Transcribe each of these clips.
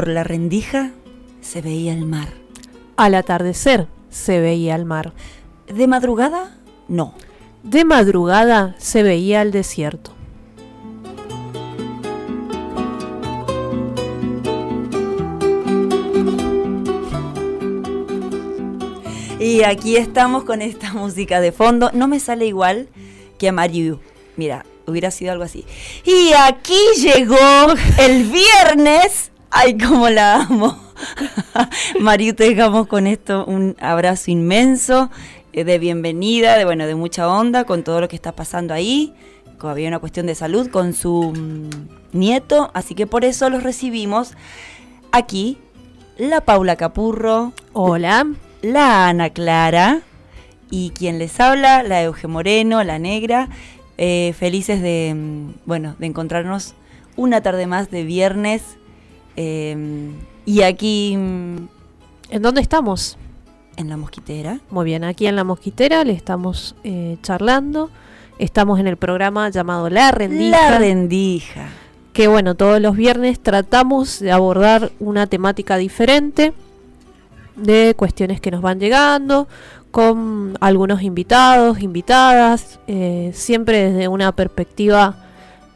Por la rendija se veía el mar. Al atardecer se veía el mar. De madrugada, no. De madrugada se veía el desierto. Y aquí estamos con esta música de fondo. No me sale igual que a Mariu. Mira, hubiera sido algo así. Y aquí llegó el viernes. Ay, cómo la amo. Mariu, te dejamos con esto un abrazo inmenso eh, de bienvenida, de bueno, de mucha onda con todo lo que está pasando ahí. Había una cuestión de salud con su mm, nieto, así que por eso los recibimos aquí. La Paula Capurro. Hola. La Ana Clara. Y quien les habla, la Euge Moreno, la negra. Eh, felices de, mm, bueno, de encontrarnos una tarde más de viernes. Eh, y aquí mm, ¿En dónde estamos? en la mosquitera. Muy bien, aquí en La Mosquitera le estamos eh, charlando. Estamos en el programa llamado La Rendija. La rendija. que bueno, todos los viernes tratamos de abordar una temática diferente de cuestiones que nos van llegando, con algunos invitados, invitadas, eh, siempre desde una perspectiva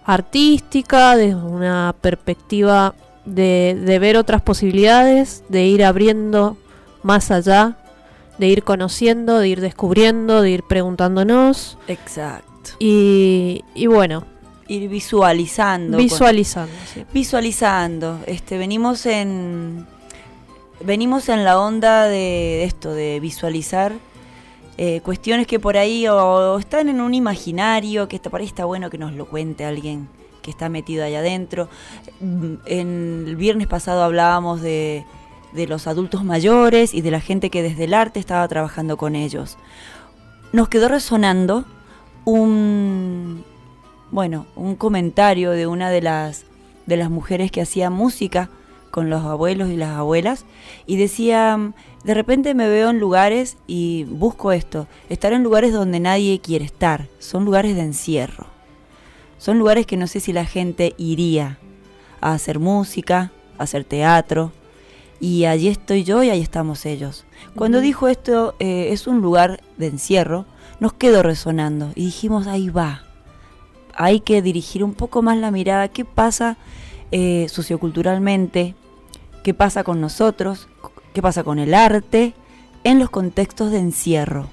artística, desde una perspectiva de, de ver otras posibilidades, de ir abriendo más allá, de ir conociendo, de ir descubriendo, de ir preguntándonos Exacto. y, y bueno, Ir visualizando. con- visualizando. sí. visualizando. Este, venimos en. Venimos en la onda de esto, de visualizar eh, cuestiones que por ahí o, están en un imaginario, que está, por ahí está bueno que nos lo cuente alguien que está metido allá adentro. Mm, En el viernes pasado hablábamos de, los adultos mayores y de la gente que desde el arte estaba trabajando con ellos. Nos quedó resonando un, bueno, un comentario de una de las, de las mujeres que hacía música con los abuelos y las abuelas y decía, de repente me veo en lugares y busco esto, estar en lugares donde nadie quiere estar, son lugares de encierro, son lugares que no sé si la gente iría a hacer música, a hacer teatro, y allí estoy yo y ahí estamos ellos. Cuando dijo esto eh, es un lugar de encierro, nos quedó resonando y dijimos, ahí va, hay que dirigir un poco más la mirada, qué pasa eh, socioculturalmente, qué pasa con nosotros, qué pasa con el arte en los contextos de encierro.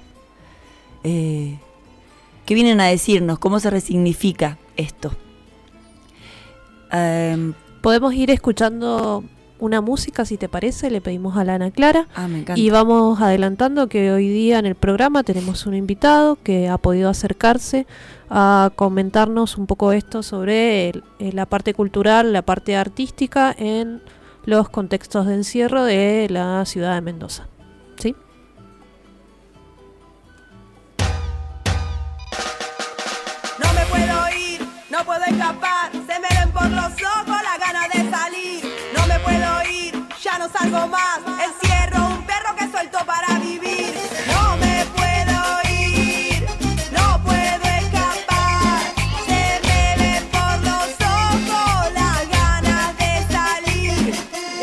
Eh, ¿Qué vienen a decirnos? ¿Cómo se resignifica esto? Em, Podemos ir escuchando una música, si te parece, le pedimos a la Ana Clara. ah, me encanta. Y vamos adelantando que hoy día en el programa tenemos un invitado que ha podido acercarse a comentarnos un poco esto sobre el- la parte cultural, la parte artística en los contextos de encierro de la ciudad de Mendoza. Escapar. Se me ven por los ojos la gana de salir. No me puedo ir, ya no salgo más. Encierro un perro que suelto para vivir. No me puedo ir, no puedo escapar. Se me ven por los ojos las ganas de salir.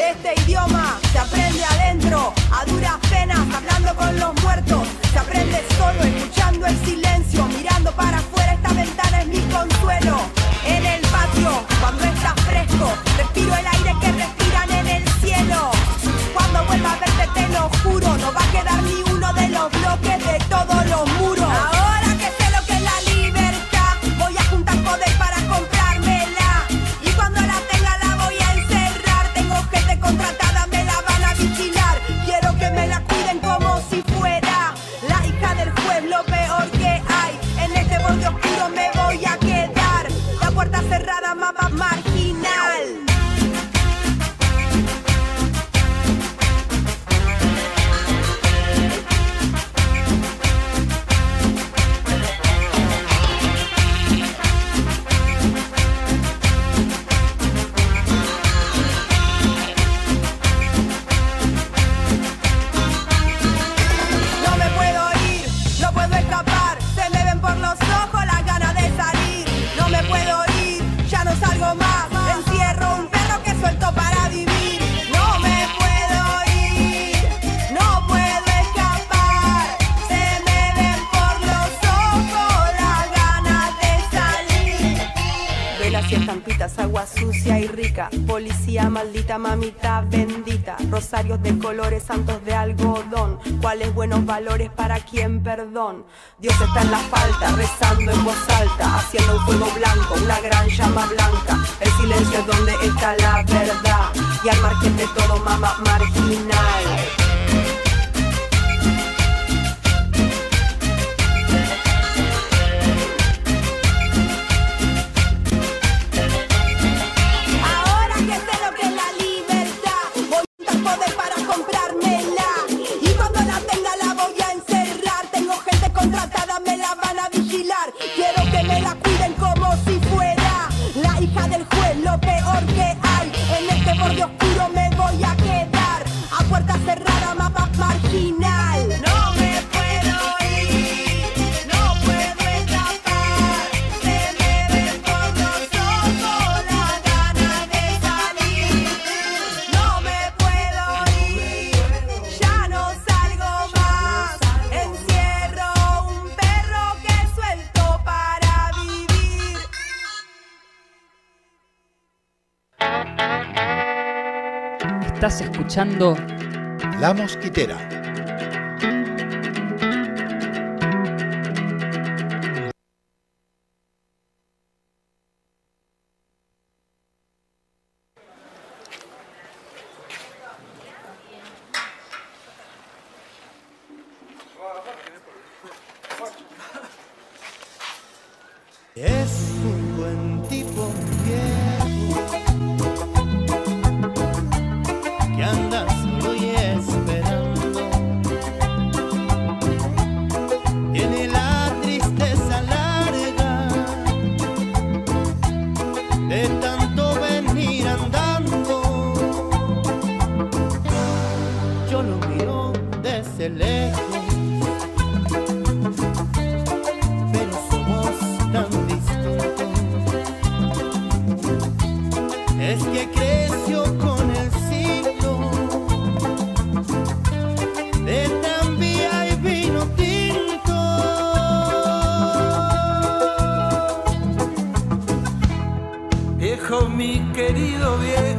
Este idioma se aprende adentro, a duras penas, hablando con los muertos. Se aprende solo, escuchando el silencio, mirando para afuera. Esta ventana es mi consuelo en el patio cuando está fresco. Respiro el aire que respiran en el cielo. Cuando vuelva a verte, te lo juro, no va a quedar ni un santos de algodón. ¿Cuáles buenos valores para quien perdón? Dios está en la falta, rezando en voz alta, haciendo un fuego blanco, una gran llama blanca. El silencio es donde está la verdad. Y al margen de todo, mama marginal. La Mosquitera. es que creció con el signo de tranvía y vino tinto. Viejo, mi querido viejo.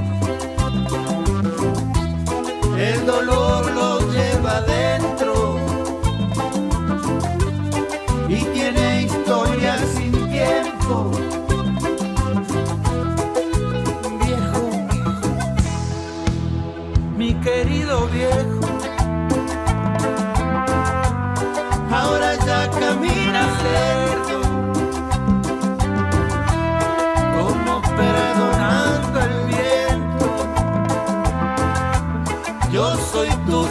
el dolor lo lleva dentro y tiene historia sin tiempo. Viejo, mi querido viejo, ahora ya camina cerdo. Como perdonando el viejo.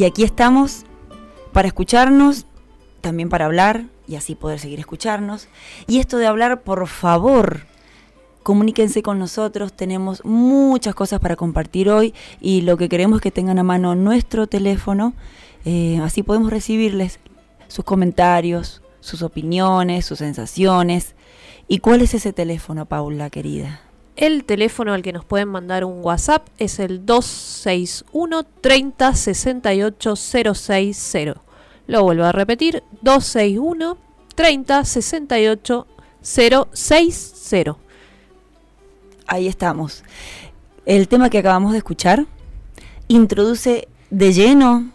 Y aquí estamos para escucharnos, también para hablar y así poder seguir escucharnos. Y esto de hablar, por favor, comuníquense con nosotros, tenemos muchas cosas para compartir hoy y lo que queremos es que tengan a mano nuestro teléfono, eh, así podemos recibirles sus comentarios, sus opiniones, sus sensaciones ¿Y cuál es ese teléfono, Paula, querida? El teléfono al que nos pueden mandar un WhatsApp es el 261 30 68 060. Lo vuelvo a repetir, 261 30 68 060. Ahí estamos. El tema que acabamos de escuchar introduce de lleno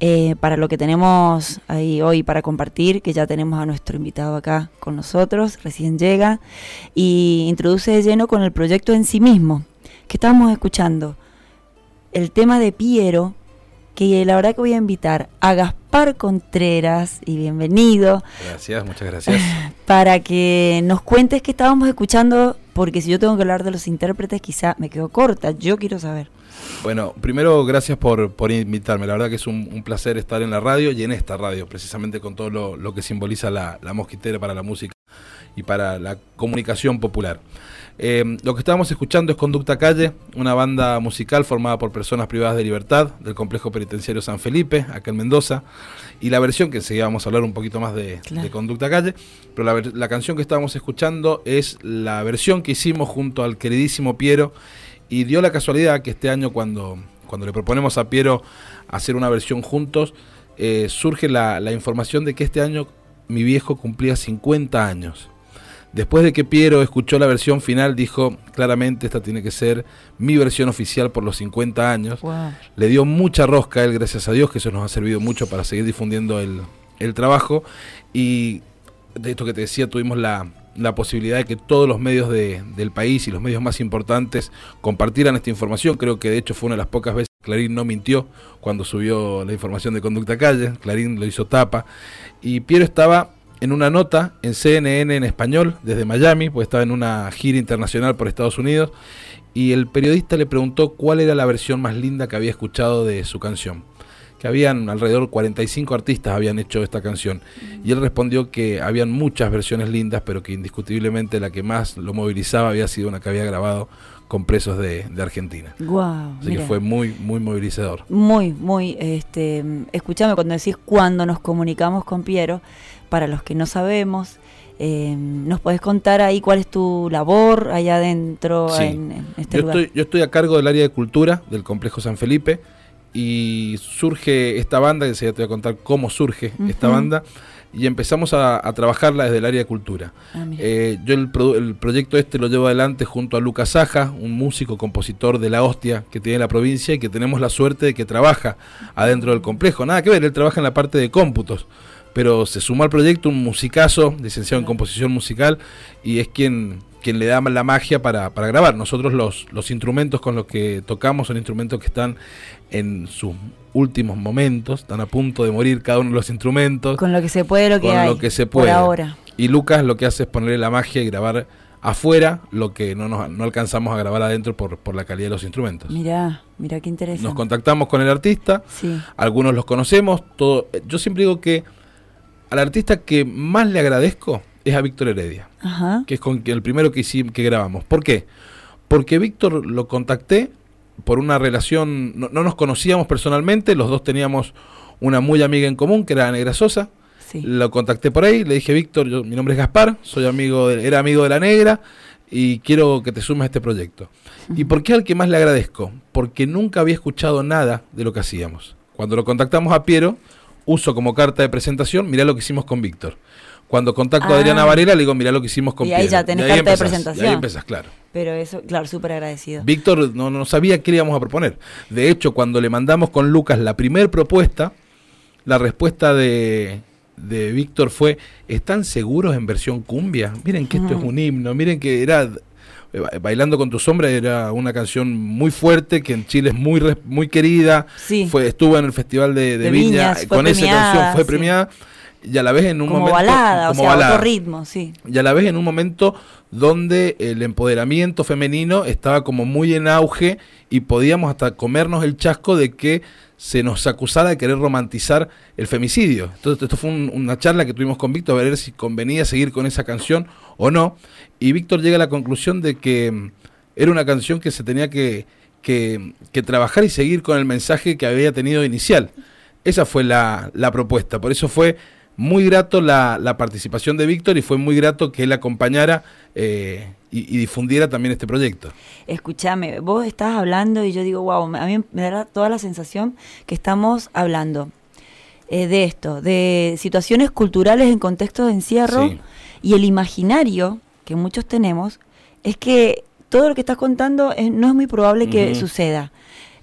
eh, para lo que tenemos ahí hoy para compartir, que ya tenemos a nuestro invitado acá con nosotros, recién llega, y introduce de lleno con el proyecto en sí mismo, que estábamos escuchando. El tema de Piero, que la verdad que voy a invitar a Gaspar Contreras, y bienvenido. Gracias, muchas gracias. Para que nos cuentes qué estábamos escuchando, porque si yo tengo que hablar de los intérpretes, quizá me quedo corta. Yo quiero saber. Bueno, primero gracias por, por invitarme. La verdad que es un, placer estar en la radio y en esta radio, precisamente con todo lo, que simboliza la, mosquitera para la música y para la comunicación popular. Eh, lo que estábamos escuchando es Conducta Calle, una banda musical formada por personas privadas de libertad del complejo penitenciario San Felipe, acá en Mendoza, y la versión, que enseguida vamos a hablar un poquito más de, Conducta Calle, pero la, la canción que estábamos escuchando es la versión que hicimos junto al queridísimo Piero y dio la casualidad que este año cuando, cuando le proponemos a Piero hacer una versión juntos, eh, surge la, información de que este año mi viejo cumplía 50 años. Después de que Piero escuchó la versión final, dijo claramente esta tiene que ser mi versión oficial por los 50 años. Le dio mucha rosca a él, gracias a Dios, que eso nos ha servido mucho para seguir difundiendo el, el trabajo. Y de esto que te decía, tuvimos la, la posibilidad de que todos los medios de, del país y los medios más importantes compartieran esta información. Creo que de hecho fue una de las pocas veces que Clarín no mintió cuando subió la información de Conducta Calle. Clarín lo hizo tapa. Y Piero estaba en una nota en CNN en español desde Miami, pues estaba en una gira internacional por Estados Unidos. Y el periodista le preguntó cuál era la versión más linda que había escuchado de su canción que habían alrededor 45 artistas habían hecho esta canción. Y él respondió que habían muchas versiones lindas, pero que indiscutiblemente la que más lo movilizaba había sido una que había grabado con presos de, Argentina. Wow, Así que fue muy, muy movilizador. Muy, muy, este, escúchame cuando decís cuando nos comunicamos con Piero, para los que no sabemos, eh, ¿Nos puedes contar ahí cuál es tu labor allá adentro en, este yo lugar? Estoy, yo estoy a cargo del área de cultura del complejo San Felipe y surge esta banda, que ya te voy a contar cómo surge esta banda, y empezamos a, trabajarla desde el área de cultura. Ah, eh, yo el, el, proyecto este lo llevo adelante junto a Lucas Saja, un músico, compositor de la hostia que tiene la provincia y que tenemos la suerte de que trabaja adentro del complejo. Nada que ver, él trabaja en la parte de cómputos pero se sumó al proyecto un musicazo, licenciado en composición musical, y es quien quien le da la magia para, para grabar. Nosotros los, los instrumentos con los que tocamos son instrumentos que están en sus últimos momentos, están a punto de morir cada uno de los instrumentos. Con lo que se puede, lo que con hay. lo que se puede. Por ahora. Y Lucas lo que hace es ponerle la magia y grabar afuera lo que no, nos, no alcanzamos a grabar adentro por, por la calidad de los instrumentos. Mira, mira qué interesante. Nos contactamos con el artista, sí. algunos los conocemos, todo, yo siempre digo que al artista que más le agradezco es a Víctor Heredia, que es con el primero que, hicimos, que grabamos. ¿Por qué? Porque Víctor lo contacté por una relación, no, nos conocíamos personalmente, los dos teníamos una muy amiga en común, que era Negra Sosa. Lo contacté por ahí, le dije, Víctor, mi nombre es Gaspar, soy amigo era amigo de la Negra y quiero que te sumes a este proyecto. ¿Y por qué al que más le agradezco? Porque nunca había escuchado nada de lo que hacíamos. Cuando lo contactamos a Piero, uso como carta de presentación, mirá lo que hicimos con Víctor. Cuando contacto a Adriana ah. Varela, le digo, mirá lo que hicimos con Y ahí ya tenés carta de presentación. Y ahí empezás, claro. Pero eso, claro, súper agradecido. Víctor no, no sabía qué le íbamos a proponer. De hecho, cuando le mandamos con Lucas la primera propuesta, la respuesta de, de Víctor fue, ¿están seguros en versión cumbia? Miren que esto es un himno, miren que era Bailando con tu sombra era una canción muy fuerte que en Chile es muy muy querida. Sí. Fue, estuvo en el Festival de, Viña, con esa canción fue premiada y a la vez en un como momento balada, o sea, ritmo, sí. Y a la vez en un momento donde el empoderamiento femenino estaba como muy en auge y podíamos hasta comernos el chasco de que se nos acusara de querer romantizar el femicidio. Entonces, esto fue una charla que tuvimos con Víctor a ver si convenía seguir con esa canción o no. Y Víctor llega a la conclusión de que mm, era una canción que se tenía que, que, que trabajar y seguir con el mensaje que había tenido inicial. Esa fue la, la propuesta. Por eso fue muy grato la, la participación de Víctor y fue muy grato que él acompañara eh, y, y difundiera también este proyecto. Escúchame, vos estás hablando y yo digo, wow, a mí me da toda la sensación que estamos hablando eh, de esto, de situaciones culturales en contexto de encierro Sí. y el imaginario que muchos tenemos es que todo lo que estás contando es- no es muy probable que suceda.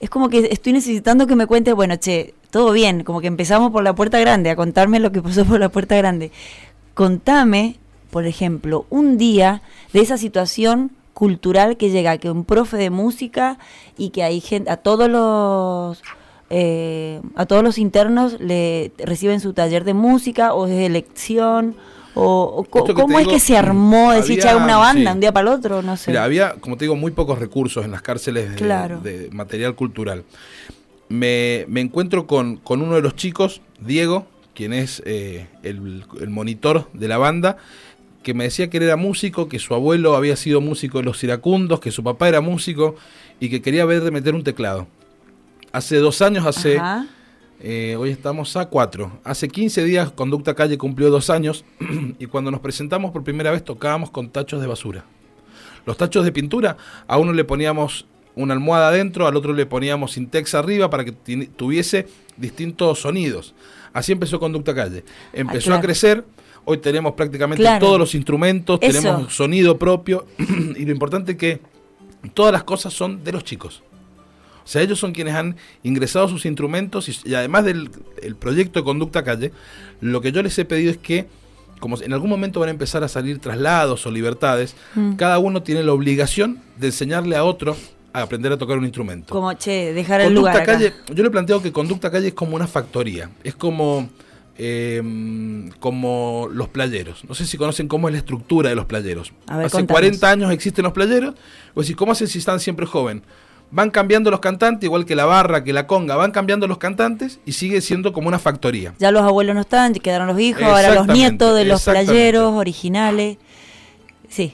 Es como que estoy necesitando que me cuentes, bueno, che, todo bien, como que empezamos por la puerta grande, a contarme lo que pasó por la puerta grande. Contame, por ejemplo, un día de esa situación cultural que llega, que un profe de música y que hay gente, a todos los eh, a todos los internos le reciben su taller de música o es elección o, cómo es digo, que se armó decir había- "Che, una banda sí. un día para el otro no sé Mira, había, como te digo, muy pocos recursos en las cárceles de, Claro. de material cultural. Me, me encuentro con, con uno de los chicos, Diego, quien es eh, el, el monitor de la banda, que me decía que él era músico, que su abuelo había sido músico de los iracundos, que su papá era músico y que quería ver de meter un teclado. Hace dos años, hace... Eh, hoy estamos a cuatro. Hace 15 días Conducta Calle cumplió dos años y cuando nos presentamos por primera vez tocábamos con tachos de basura. Los tachos de pintura, a uno le poníamos una almohada adentro, al otro le poníamos Intex arriba para que tuviese distintos sonidos. Así empezó Conducta Calle. Empezó claro. a crecer, hoy tenemos prácticamente Claro. todos los instrumentos, Eso. tenemos sonido propio y lo importante es que todas las cosas son de los chicos. O sea, ellos son quienes han ingresado sus instrumentos y, y además del el proyecto de Conducta Calle, lo que yo les he pedido es que, como en algún momento van a empezar a salir traslados o libertades, Mm. cada uno tiene la obligación de enseñarle a otro a aprender a tocar un instrumento. como che dejar el Conducta lugar acá. Calle, yo le planteo que Conducta Calle es como una factoría, es como, eh, como los playeros. No sé si conocen cómo es la estructura de los playeros. A ver, Hace contanos. 40 años existen los playeros, decir, ¿cómo hacen si están siempre joven? Van cambiando los cantantes, igual que la barra, que la conga, van cambiando los cantantes y sigue siendo como una factoría. ya los abuelos no están quedaron los hijos ahora los nietos de los playeros originales sí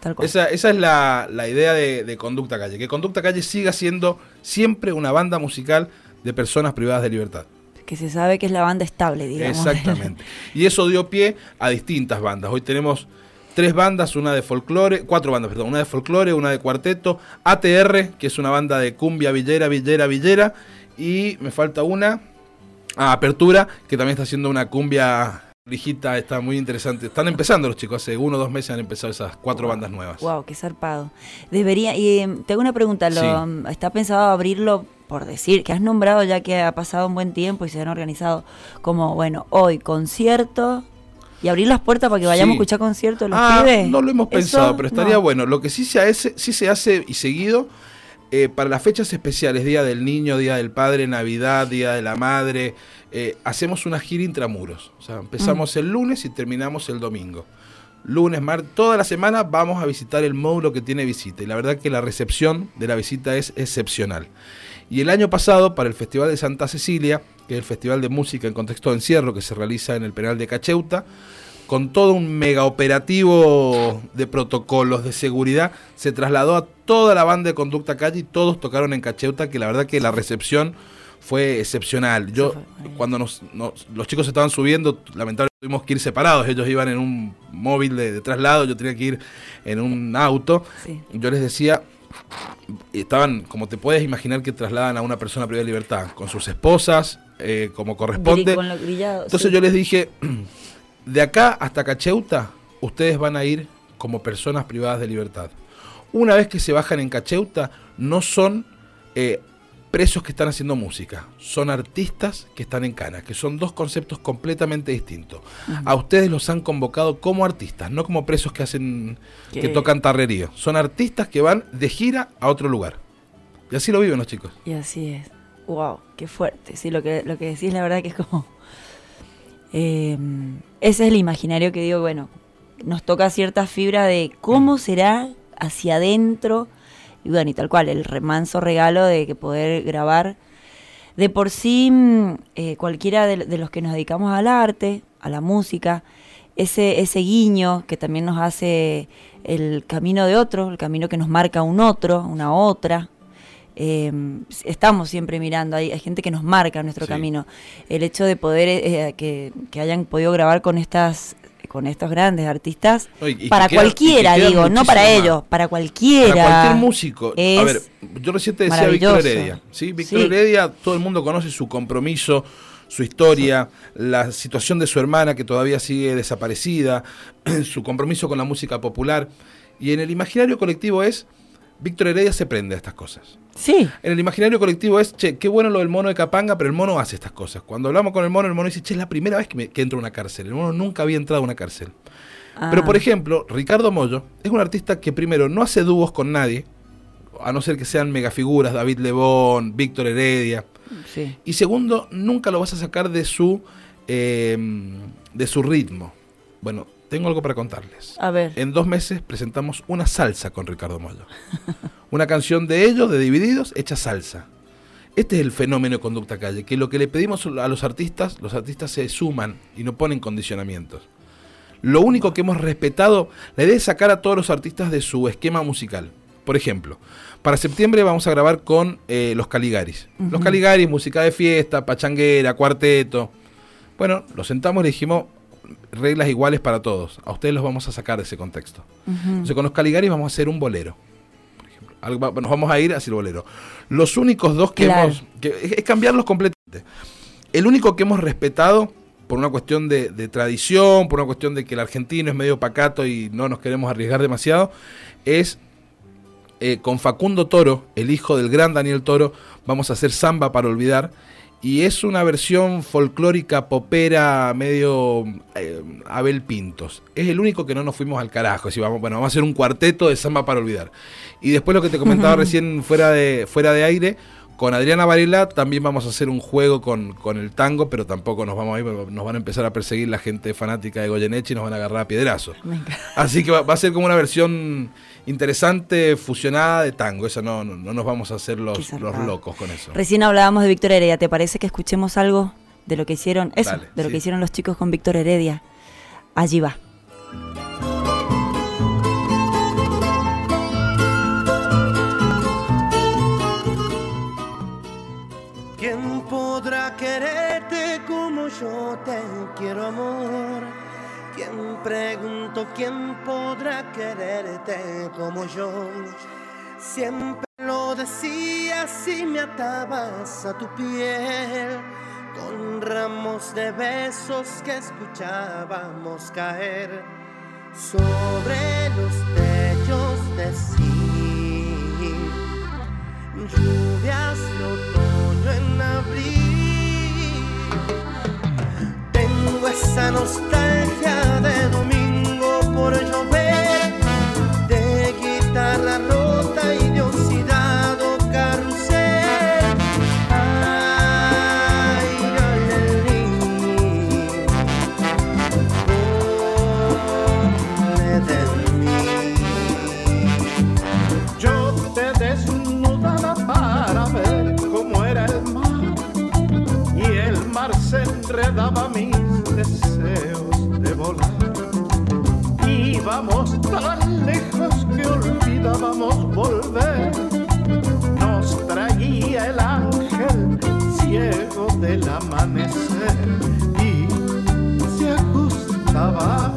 tal cual Esa, esa es la, la idea de, de Conducta Calle, que Conducta Calle siga siendo siempre una banda musical de personas privadas de libertad. que se sabe que es la banda estable digamos Exactamente. Y eso dio pie a distintas bandas. Hoy tenemos tres bandas, una de folclore, cuatro bandas, perdón, una de folclore, una de cuarteto, ATR, que es una banda de cumbia villera, villera, villera, y me falta una, ah, Apertura, que también está haciendo una cumbia lijita, está muy interesante. Están empezando los chicos, hace uno o dos meses han empezado esas cuatro bandas nuevas. Wow, qué zarpado. Debería, y em, te hago una pregunta, ¿lo, Sí. em, ¿está pensado abrirlo por decir, que has nombrado ya que ha pasado un buen tiempo y se han organizado como, bueno, hoy concierto y abrir las puertas para que vayamos Sí. a escuchar conciertos los Ah, pibes? no lo hemos ¿Eso? pensado, pero estaría No. bueno. Lo que sí se hace, sí se hace y seguido eh, para las fechas especiales, Día del Niño, Día del Padre, Navidad, Día de la Madre, eh, hacemos una gira intramuros. O sea, empezamos el lunes y terminamos el domingo. Lunes, martes, toda la semana vamos a visitar el módulo que tiene visita. Y la verdad que la recepción de la visita es excepcional. Y el año pasado, para el Festival de Santa Cecilia, que es el Festival de Música en Contexto de Encierro que se realiza en el penal de Cacheuta, con todo un mega operativo de protocolos de seguridad, se trasladó a toda la banda de Conducta Calle y todos tocaron en Cacheuta, que la verdad que la recepción fue excepcional. Yo, cuando nos, nos- los chicos estaban subiendo, lamentablemente tuvimos que ir separados, ellos iban en un móvil de, de traslado, yo tenía que ir en un auto. Sí. Yo les decía, estaban, como te puedes imaginar, que trasladan a una persona privada de libertad, con sus esposas, eh, como corresponde. Entonces sí. yo les dije, de acá hasta Cacheuta, ustedes van a ir como personas privadas de libertad. Una vez que se bajan en Cacheuta, no son eh, presos que están haciendo música, son artistas que están en Cana, que son dos conceptos completamente distintos. A ustedes los han convocado como artistas, no como presos que hacen, que Que- tocan tarrerío. Son artistas que van de gira a otro lugar. Y así lo viven los chicos. Y así es. Wow, qué fuerte. Sí, lo que, lo que decís, la verdad que es como. Eh, ese es el imaginario que digo, bueno, nos toca cierta fibra de cómo será hacia adentro. Y bueno, y tal cual, el remanso regalo de que poder grabar. De por sí, mm, eh, cualquiera de, de los que nos dedicamos al arte, a la música, ese, ese guiño que también nos hace el camino de otro, el camino que nos marca un otro, una otra, eh, estamos siempre mirando, hay, hay gente que nos marca nuestro Sí. camino. El hecho de poder, eh, que, que hayan podido grabar con estas con estos grandes artistas, que para cualquiera, que digo, no para ellos, para cualquiera. Para cualquier músico. A ver, yo recién te decía Víctor. Heredia. ¿sí? Víctor Sí. Heredia, todo el mundo conoce su compromiso, su historia, la situación de su hermana que todavía sigue desaparecida, su compromiso con la música popular. Y en el imaginario colectivo es, Víctor Heredia se prende a estas cosas. Sí, En el imaginario colectivo es, che, qué bueno lo del mono de Capanga, pero el mono hace estas cosas. Cuando hablamos con el mono, el mono dice, che, es la primera vez que, me- que entro a una cárcel. El mono nunca había entrado a una cárcel. Pero, Ah. por ejemplo, Ricardo Mollo es un artista que primero no hace dúos con nadie, a no ser que sean megafiguras, David Lebón, Víctor Heredia. sí. Y segundo, nunca lo vas a sacar de su, eh, de su ritmo. Bueno, tengo algo para contarles. A ver. En dos meses presentamos una salsa con Ricardo Mollo. una canción de ellos, de Divididos, hecha salsa. Este es el fenómeno de conducta calle, que lo que le pedimos a los artistas, los artistas se suman y no ponen condicionamientos. Lo único que hemos respetado, la idea es sacar a todos los artistas de su esquema musical. Por ejemplo, para septiembre vamos a grabar con eh, los Caligaris. Los Caligaris, música de fiesta, pachanguera, cuarteto. Bueno, los sentamos y le dijimos reglas iguales para todos. A ustedes los vamos a sacar de ese contexto. Entonces con los Caligaris vamos a hacer un bolero. Por ejemplo. Algo Nos vamos a ir hacia el bolero. Los únicos dos que Claro. hemos... que es, es cambiarlos completamente. El único que hemos respetado por una cuestión de, de tradición, por una cuestión de que el argentino es medio pacato y no nos queremos arriesgar demasiado, es eh, con Facundo Toro, el hijo del gran Daniel Toro, vamos a hacer Samba para olvidar. Y es una versión folclórica, popera, medio eh, Abel Pintos. Es el único que no nos fuimos al carajo. Así vamos, bueno, vamos a hacer un cuarteto de Samba para olvidar. Y después lo que te comentaba recién fuera de, fuera de aire, con Adriana Varela también vamos a hacer un juego con, con el tango, pero tampoco nos vamos a ir, nos van a empezar a perseguir la gente fanática de Goyeneche y nos van a agarrar a piedrazos. Así que va, va a ser como una versión interesante, fusionada de tango. Esa no, no, no nos vamos a hacer los, los locos con eso. Recién hablábamos de Víctor Heredia. ¿Te parece que escuchemos algo de lo que hicieron? Eso, Dale, de lo sí. que hicieron los chicos con Víctor Heredia. Allí va. ¿Quién podrá quererte como yo te quiero, amor? ¿Quién pregunto quién podrá quererte como yo? Siempre lo decías y me atabas a tu piel con ramos de besos que escuchábamos caer sobre los techos de sí lluvias de otoño en abril. Tengo esa nostalgia de pensábamos volver, nos traía el ángel ciego del amanecer y se ajustaba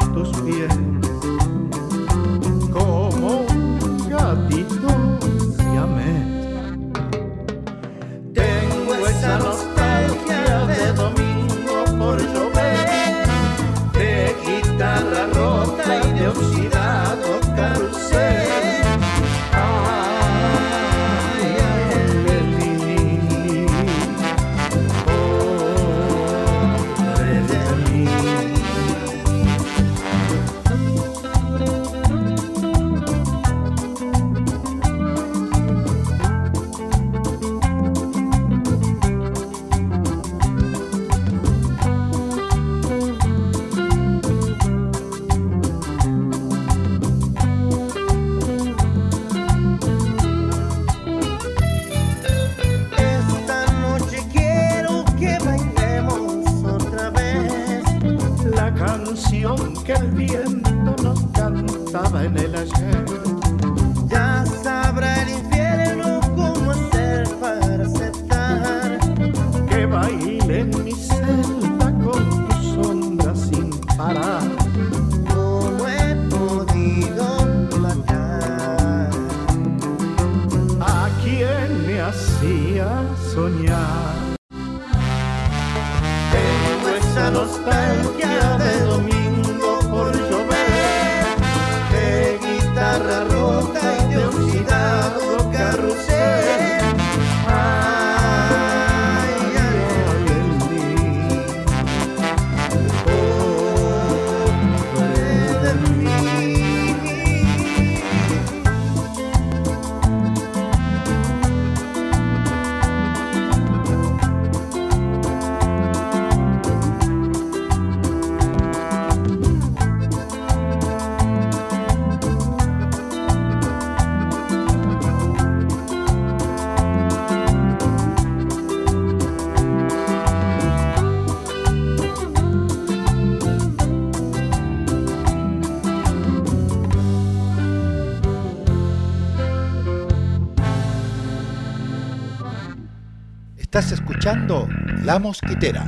escuchando La Mosquitera.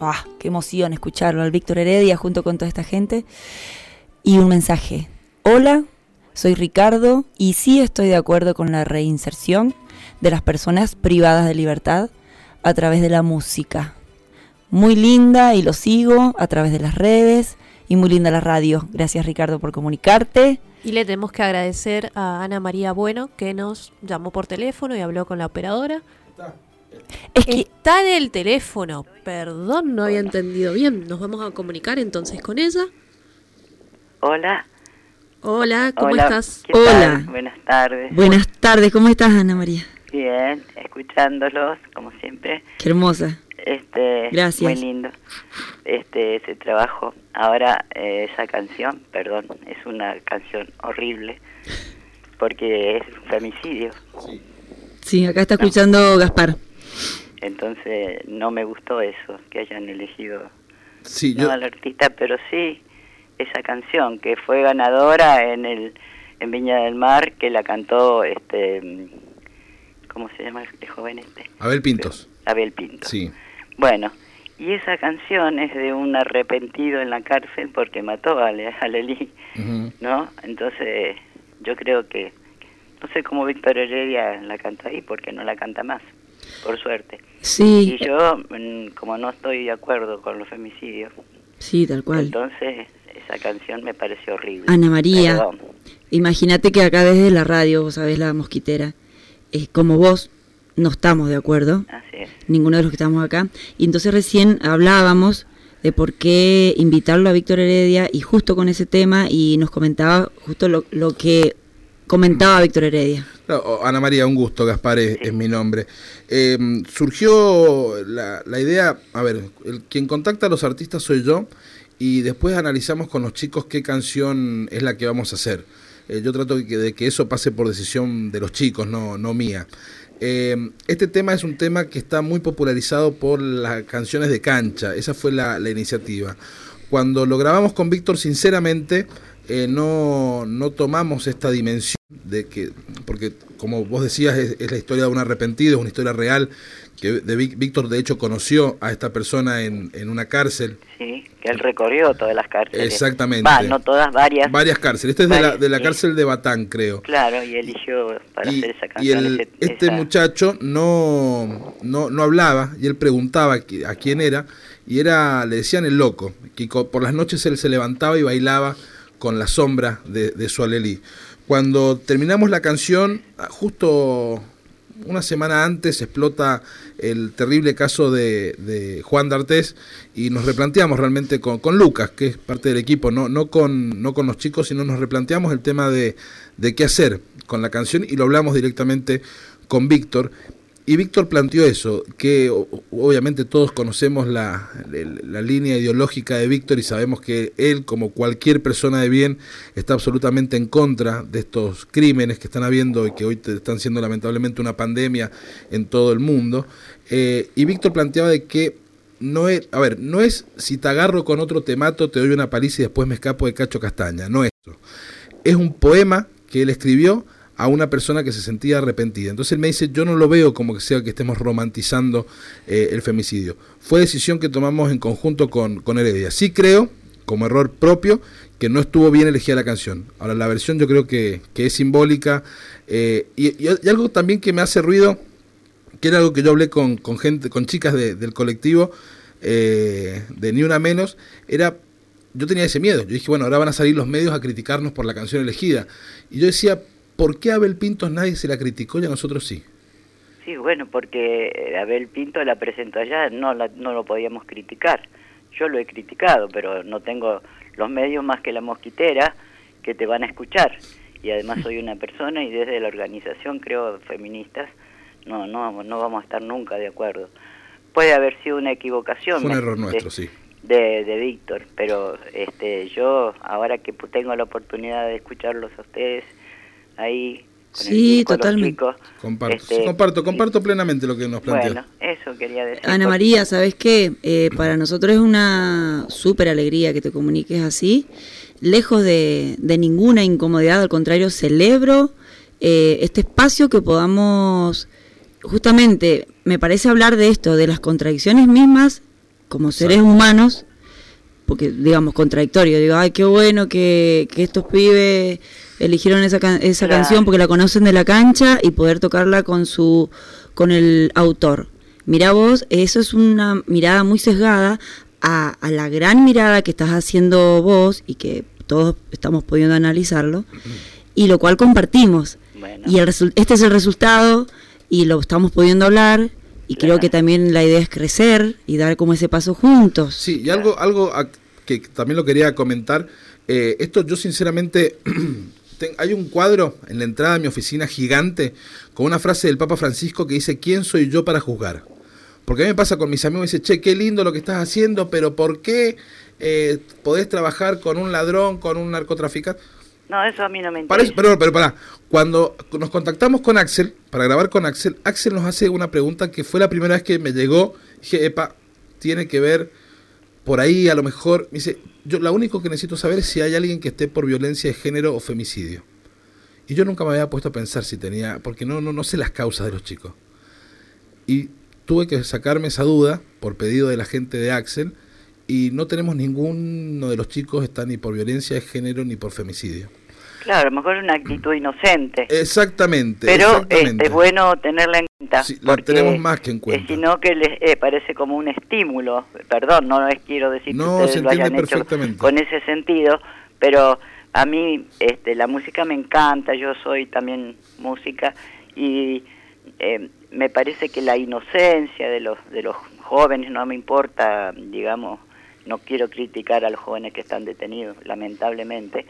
Ah, qué emoción escucharlo al Víctor Heredia junto con toda esta gente. Y un mensaje. Hola, soy Ricardo y sí estoy de acuerdo con la reinserción de las personas privadas de libertad a través de la música. Muy linda y lo sigo a través de las redes y muy linda la radio. Gracias Ricardo por comunicarte. Y le tenemos que agradecer a Ana María Bueno que nos llamó por teléfono y habló con la operadora. Es que Está en el teléfono. Perdón, no había entendido bien. Nos vamos a comunicar entonces con ella. Hola. Hola, ¿cómo Hola, estás? Hola. Buenas tardes. buenas tardes, ¿cómo estás Ana María? Bien, escuchándolos, como siempre. Qué hermosa. Este, Gracias. Muy lindo. Este, ese trabajo. Ahora, eh, esa canción, perdón, es una canción horrible porque es un femicidio. Sí, acá está escuchando Gaspar. Entonces, no me gustó eso, que hayan elegido Sí, no yo, al artista, pero sí esa canción que fue ganadora en el en Viña del Mar, que la cantó este mm, ¿cómo se llama el joven este? Abel Pintos. Abel Pinto. Sí. Bueno, y esa canción es de un arrepentido en la cárcel porque mató a, Le- a Lelí. ¿no? Entonces, yo creo que no sé cómo Víctor Heredia la canta ahí porque no la canta más, por suerte. Sí, Y yo, mm, como no estoy de acuerdo con los femicidios, sí, tal cual. entonces esa canción me pareció horrible. Ana María. Imagínate que acá desde la radio, vos sabés, la mosquitera, eh, como vos, no estamos de acuerdo, Así es. ninguno de los que estamos acá. Y entonces recién hablábamos de por qué invitarlo a Víctor Heredia y justo con ese tema y nos comentaba justo lo, lo que comentaba Víctor Heredia. No, Ana María, un gusto, Gaspar es, es mi nombre. Eh, surgió la, la idea, a ver, el, quien contacta a los artistas soy yo y después analizamos con los chicos qué canción es la que vamos a hacer. Eh, yo trato de que, de que eso pase por decisión de los chicos, no, no mía. Eh, este tema es un tema que está muy popularizado por las canciones de cancha, esa fue la, iniciativa. Cuando lo grabamos con Víctor, sinceramente, eh, no, no tomamos esta dimensión de que, porque como vos decías, es la historia de un arrepentido, es una historia real, que de Víctor de hecho conoció a esta persona en, en una cárcel, Sí, que él recorrió todas las cárceles. Exactamente. Va, no todas, varias. varias cárceles, esta es de la, de la sí. cárcel de Batán, creo. Claro, y eligió para Y, hacer esa y canción. el- ese- este esa- muchacho no, no, no hablaba y él preguntaba a quién era y era le decían el loco, que por las noches él se levantaba y bailaba con la sombra de, de su alelí. Cuando terminamos la canción, justo una semana antes explota el terrible caso de, de Juan D'Artés y nos replanteamos realmente con, con Lucas, que es parte del equipo, no, no, con, no con los chicos, sino nos replanteamos el tema de, de qué hacer con la canción y lo hablamos directamente con Víctor. Y Víctor planteó eso, que obviamente todos conocemos la, la línea ideológica de Víctor y sabemos que él, como cualquier persona de bien, está absolutamente en contra de estos crímenes que están habiendo y que hoy están siendo lamentablemente una pandemia en todo el mundo. Eh, y Víctor planteaba de que no es, a ver, no es si te agarro con otro te mato, te doy una paliza y después me escapo de Cacho Castaña, no es eso. Es un poema que él escribió a una persona que se sentía arrepentida. Entonces él me dice, yo no lo veo como que sea que estemos romantizando eh, el femicidio. Fue decisión que tomamos en conjunto con, con Heredia. Sí creo, como error propio, que no estuvo bien elegida la canción. Ahora la versión yo creo que, que es simbólica eh, y, algo también que me hace ruido, que era algo que yo hablé con, con gente, con chicas de, del colectivo eh, de Ni Una Menos, era yo tenía ese miedo. Yo dije, bueno, ahora van a salir los medios a criticarnos por la canción elegida. Y yo decía, ¿por qué a Abel Pintos nadie se la criticó y a nosotros sí? Sí, bueno, porque Abel Pinto la presentó allá, no, la, no lo podíamos criticar. Yo lo he criticado, pero no tengo los medios más que la mosquitera que te van a escuchar. Y además soy una persona y desde la organización, creo, feministas, no, no, no vamos a estar nunca de acuerdo. Puede haber sido una equivocación. Fue un error nuestro, sí de, de Víctor, pero este yo ahora que tengo la oportunidad de escucharlos a ustedes ahí con sí, el totalmente. comparto, este, comparto, comparto plenamente lo que nos plantea. Bueno, eso quería decir. Ana María, ¿sabes qué? Eh, para nosotros es una súper alegría que te comuniques así, lejos de, de ninguna incomodidad, al contrario, celebro eh, este espacio que podamos, justamente, me parece hablar de esto, de las contradicciones mismas como seres humanos, porque digamos contradictorio, digo, ay, qué bueno que, que estos pibes eligieron esa, esa claro. canción porque la conocen de la cancha y poder tocarla con su con el autor. Mira vos, eso es una mirada muy sesgada a, a la gran mirada que estás haciendo vos y que todos estamos pudiendo analizarlo y lo cual compartimos. Bueno. Y el este es el resultado y lo estamos pudiendo hablar y claro. creo que también la idea es crecer y dar como ese paso juntos. Sí, y algo, algo que también lo quería comentar, eh, esto yo sinceramente, hay un cuadro en la entrada de mi oficina gigante con una frase del Papa Francisco que dice, ¿quién soy yo para juzgar? Porque a mí me pasa con mis amigos, me dice, che, qué lindo lo que estás haciendo, pero ¿por qué eh, podés trabajar con un ladrón, con un narcotraficante? No, eso a mí no me interesa. Para, pero, pero pará, cuando nos contactamos con Axel, para grabar con Axel, Axel nos hace una pregunta que fue la primera vez que me llegó. Dije, epa, tiene que ver por ahí, a lo mejor. Me dice, yo lo único que necesito saber es si hay alguien que esté por violencia de género o femicidio. Y yo nunca me había puesto a pensar si tenía, porque no, no, no sé las causas de los chicos. Y tuve que sacarme esa duda por pedido de la gente de Axel y no tenemos ninguno de los chicos está ni por violencia de género ni por femicidio. Claro, a lo mejor una actitud inocente. Exactamente. Pero exactamente. Este, es bueno tenerla en cuenta. Sí, la tenemos más que en cuenta. Si no, que les eh, parece como un estímulo. Perdón, no es quiero decir no, que ustedes se lo hayan hecho con ese sentido, pero a mí este, la música me encanta, yo soy también música y eh, me parece que la inocencia de los, de los jóvenes, no me importa, digamos, no quiero criticar a los jóvenes que están detenidos, lamentablemente,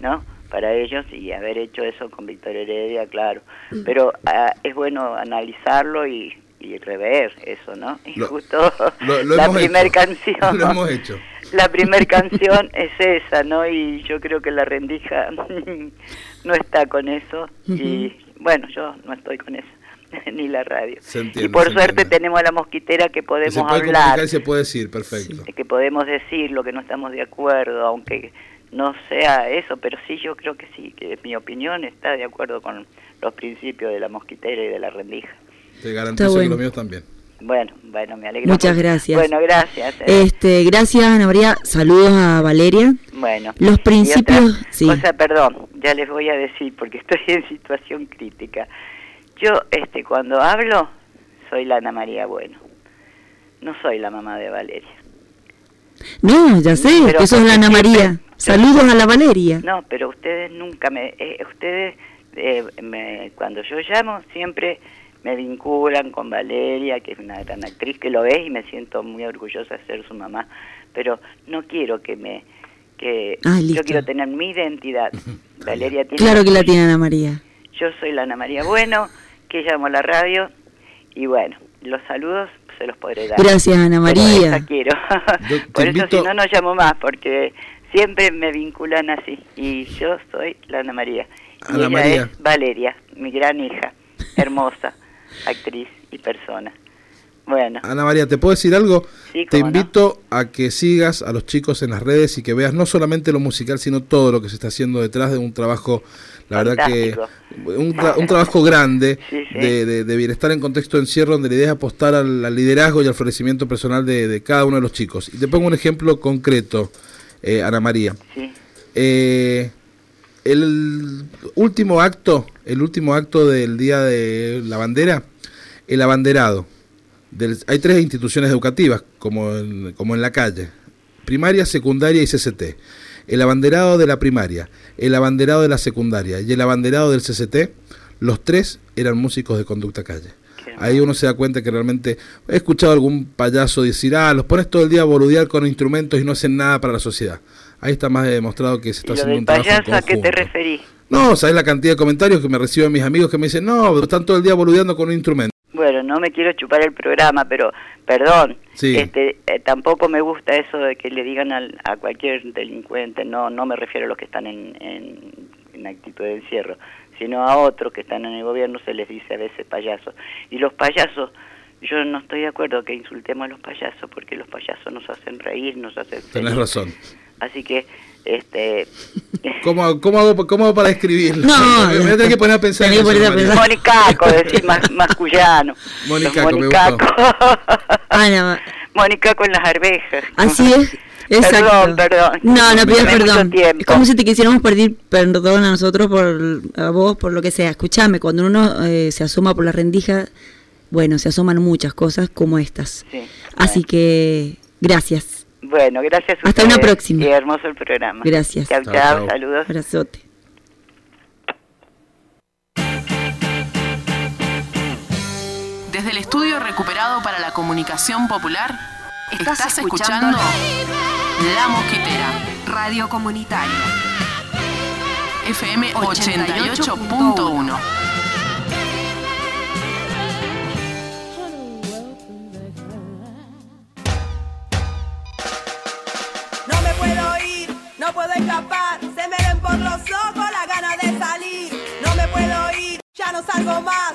¿no? Para ellos y haber hecho eso con Víctor Heredia, claro. Pero uh, es bueno analizarlo y, y, rever eso, ¿no? Y lo, justo lo, lo la primera canción. Lo hemos hecho. La primera canción es esa, ¿no? Y yo creo que la rendija no está con eso. Uh -huh. Y bueno, yo no estoy con eso. ni la radio. Entiende, y por suerte tenemos a la mosquitera que podemos se puede hablar. se puede decir, perfecto. Sí. Que podemos decir lo que no estamos de acuerdo, aunque no sea eso, pero sí yo creo que sí, que mi opinión está de acuerdo con los principios de la mosquitera y de la rendija. Te garantizo bueno. que los míos también. Bueno, bueno, me alegro. Muchas gracias. Bueno, gracias. Eh. Este, gracias Ana María. Saludos a Valeria. Bueno. Los principios, sí. O sea, perdón, ya les voy a decir porque estoy en situación crítica. Yo, este, cuando hablo, soy la Ana María Bueno. No soy la mamá de Valeria. No, ya sé, pero que sos la Ana María. Saludos a la Valeria. No, pero ustedes nunca me... Eh, ustedes, eh, me, cuando yo llamo, siempre me vinculan con Valeria, que es una gran actriz, que lo es y me siento muy orgullosa de ser su mamá. Pero no quiero que me... que ah, Yo quiero tener mi identidad. Valeria tiene... Claro que la tiene Ana María. Yo soy la Ana María Bueno, que llamo a la radio y bueno, los saludos se los podré dar. Gracias, Ana María. Esa quiero. Por eso, si no, no llamo más, porque siempre me vinculan así. Y yo soy la Ana María. Ana y ella María. es Valeria, mi gran hija, hermosa, actriz y persona. Bueno. Ana María, ¿te puedo decir algo? Sí, Te no. invito a que sigas a los chicos en las redes y que veas no solamente lo musical, sino todo lo que se está haciendo detrás de un trabajo, la verdad que un, tra- un trabajo grande Sí, sí. De, de- de bienestar en contexto de encierro, donde la idea es apostar al, al liderazgo y al florecimiento personal de, de cada uno de los chicos. Y te pongo un ejemplo concreto, eh, Ana María. Eh, el último acto, el último acto del día de la bandera, el abanderado. Del- hay tres instituciones educativas, como en, como en la calle, primaria, secundaria y CCT. El abanderado de la primaria, el abanderado de la secundaria y el abanderado del CCT, los tres eran músicos de conducta calle. Ahí uno se da cuenta que realmente he escuchado algún payaso decir, ah, los pones todo el día a boludear con instrumentos y no hacen nada para la sociedad. Ahí está más demostrado que se está ¿Y lo haciendo del un trabajo a qué te referís? No, ¿sabes la cantidad de comentarios que me reciben mis amigos que me dicen, no, están todo el día boludeando con un instrumento? Bueno, no me quiero chupar el programa, pero perdón, Sí. este, eh, tampoco me gusta eso de que le digan al- a cualquier delincuente, no no me refiero a los que están en, en, en actitud de encierro, sino a otros que están en el gobierno se les dice a veces payasos. Y los payasos, yo no estoy de acuerdo que insultemos a los payasos, porque los payasos nos hacen reír, nos hacen... Tenés feliz. razón. Así que, este... ¿Cómo, cómo, hago, ¿Cómo hago para describirlo? No, me voy a tener que poner a pensar. en eso. Monicaco, decir más, más cuyano. Monicaco, Monicaco. Ana, Mónica con las arvejas. así es. Exacto. Perdón, perdón. No, no pidas perdón. tiempo. Es como si te quisiéramos pedir perdón a nosotros por a vos por lo que sea. Escúchame, cuando uno eh, se asoma por la rendija, bueno, se asoman muchas cosas como estas. Sí. Así que gracias. Bueno, gracias a Hasta una próxima. Y hermoso el programa. Gracias. Chao, Chao, saludos. Abrazote. Desde el estudio recuperado para la comunicación popular, estás, escuchando, La Mosquitera, Radio Comunitaria. FM 88.1. no puedo escapar, se me ven por los ojos la gana de salir. No me puedo ir, ya no salgo más,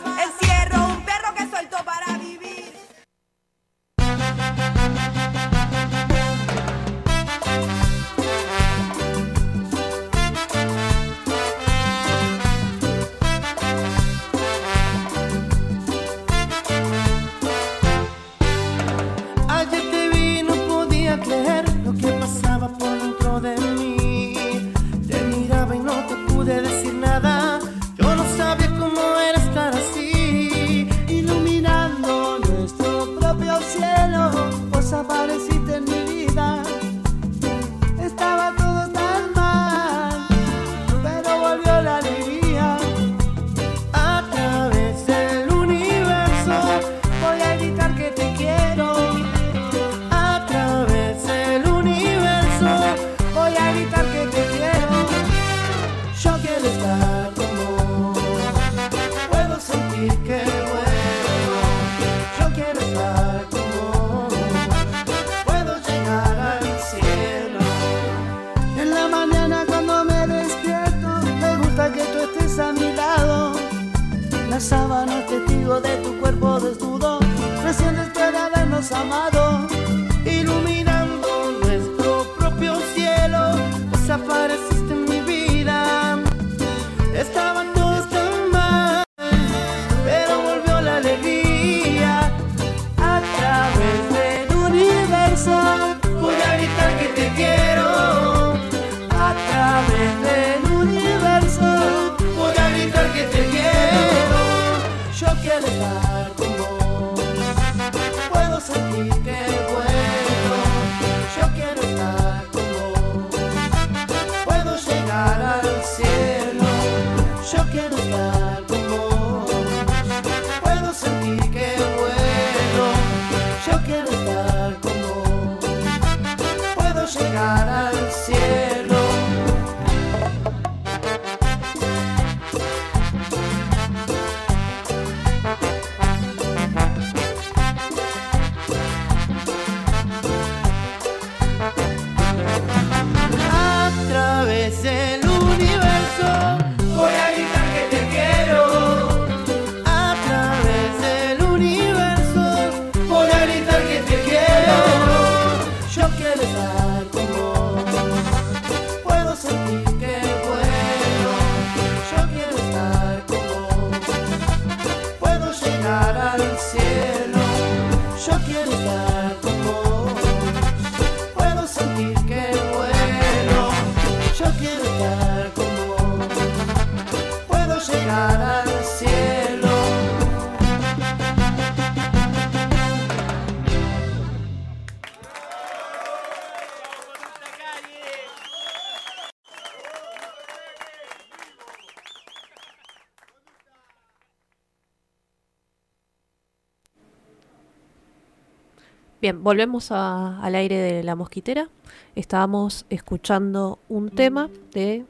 Bien, volvemos al aire de la mosquitera. Estábamos escuchando un tema de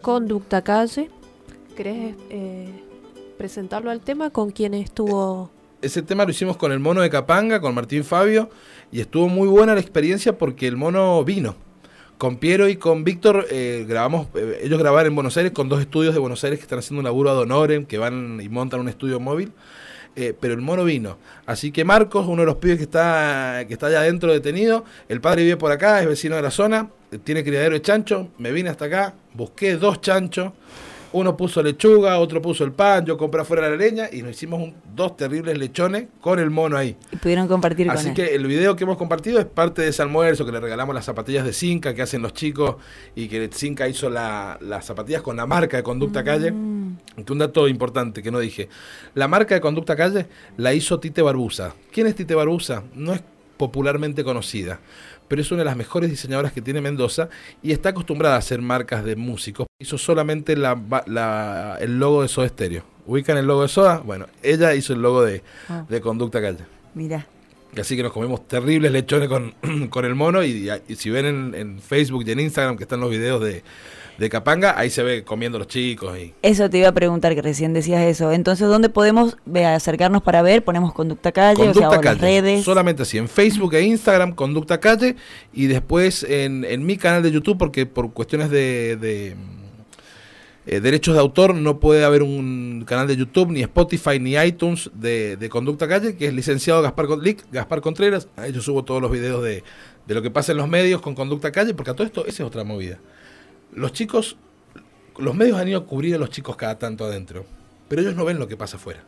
Conducta Calle. ¿Querés eh, presentarlo al tema con quien estuvo? Ese tema lo hicimos con el mono de Capanga, con Martín Fabio, y estuvo muy buena la experiencia porque el mono vino. Con Piero y con Víctor eh, grabamos, eh, ellos grabaron en Buenos Aires con dos estudios de Buenos Aires que están haciendo un laburo ad honorem, que van y montan un estudio móvil. Eh, pero el mono vino. Así que Marcos, uno de los pibes que está, que está allá adentro detenido, el padre vive por acá, es vecino de la zona, tiene criadero de chancho, me vine hasta acá, busqué dos chanchos, uno puso lechuga, otro puso el pan, yo compré afuera la leña y nos hicimos un- dos terribles lechones con el mono ahí. Y pudieron compartir con Así que el video que hemos compartido es parte de ese almuerzo que le regalamos las zapatillas de Cinca que hacen los chicos y que Cinca hizo la- las zapatillas con la marca de Conducta Calle. Mm. Que un dato importante que no dije. La marca de Conducta Calle la hizo Tite Barbusa. ¿Quién es Tite Barbusa? No es popularmente conocida, pero es una de las mejores diseñadoras que tiene Mendoza y está acostumbrada a hacer marcas de músicos. Hizo solamente la, ba- la- el logo de Soda Stereo. ¿Ubican el logo de Soda? Bueno, ella hizo el logo de, Ah. de Conducta Calle. Mira. Y Así que nos comemos terribles lechones con, con el mono. Y, y si ven en, en Facebook y en Instagram que están los videos de, de Capanga, ahí se ve comiendo los chicos. y Eso te iba a preguntar, que recién decías eso. Entonces, ¿dónde podemos acercarnos para ver? Ponemos Conducta Calle, o sea, Conducta o las Calle. redes. Solamente así. En Facebook e Instagram, Conducta Calle. Y después en, en mi canal de YouTube, porque por cuestiones de, de, eh, derechos de autor no puede haber un canal de YouTube, ni Spotify, ni iTunes de, de Conducta Calle, que es licenciado Gaspar, Lic, Gaspar Contreras. Ahí yo subo todos los videos de, de lo que pasa en los medios con Conducta Calle, porque a todo esto, esa es otra movida. Los chicos, los medios han ido a cubrir a los chicos cada tanto adentro, pero ellos no ven lo que pasa afuera.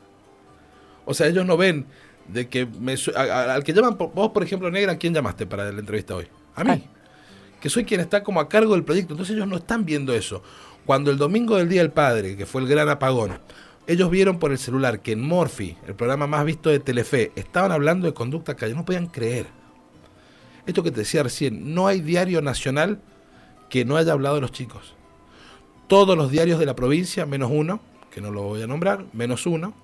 O sea, ellos no ven de que me a- a- al que llaman, vos por ejemplo, Negra, ¿a quién llamaste para la entrevista hoy? A mí. Que soy quien está como a cargo del proyecto. Entonces ellos no están viendo eso. Cuando el domingo del Día del Padre, que fue el gran apagón, ellos vieron por el celular que en Morphy, el programa más visto de Telefe, estaban hablando de conducta calle, no podían creer. Esto que te decía recién, no hay diario nacional que no haya hablado de los chicos. Todos los diarios de la provincia, menos uno, que no lo voy a nombrar, menos uno,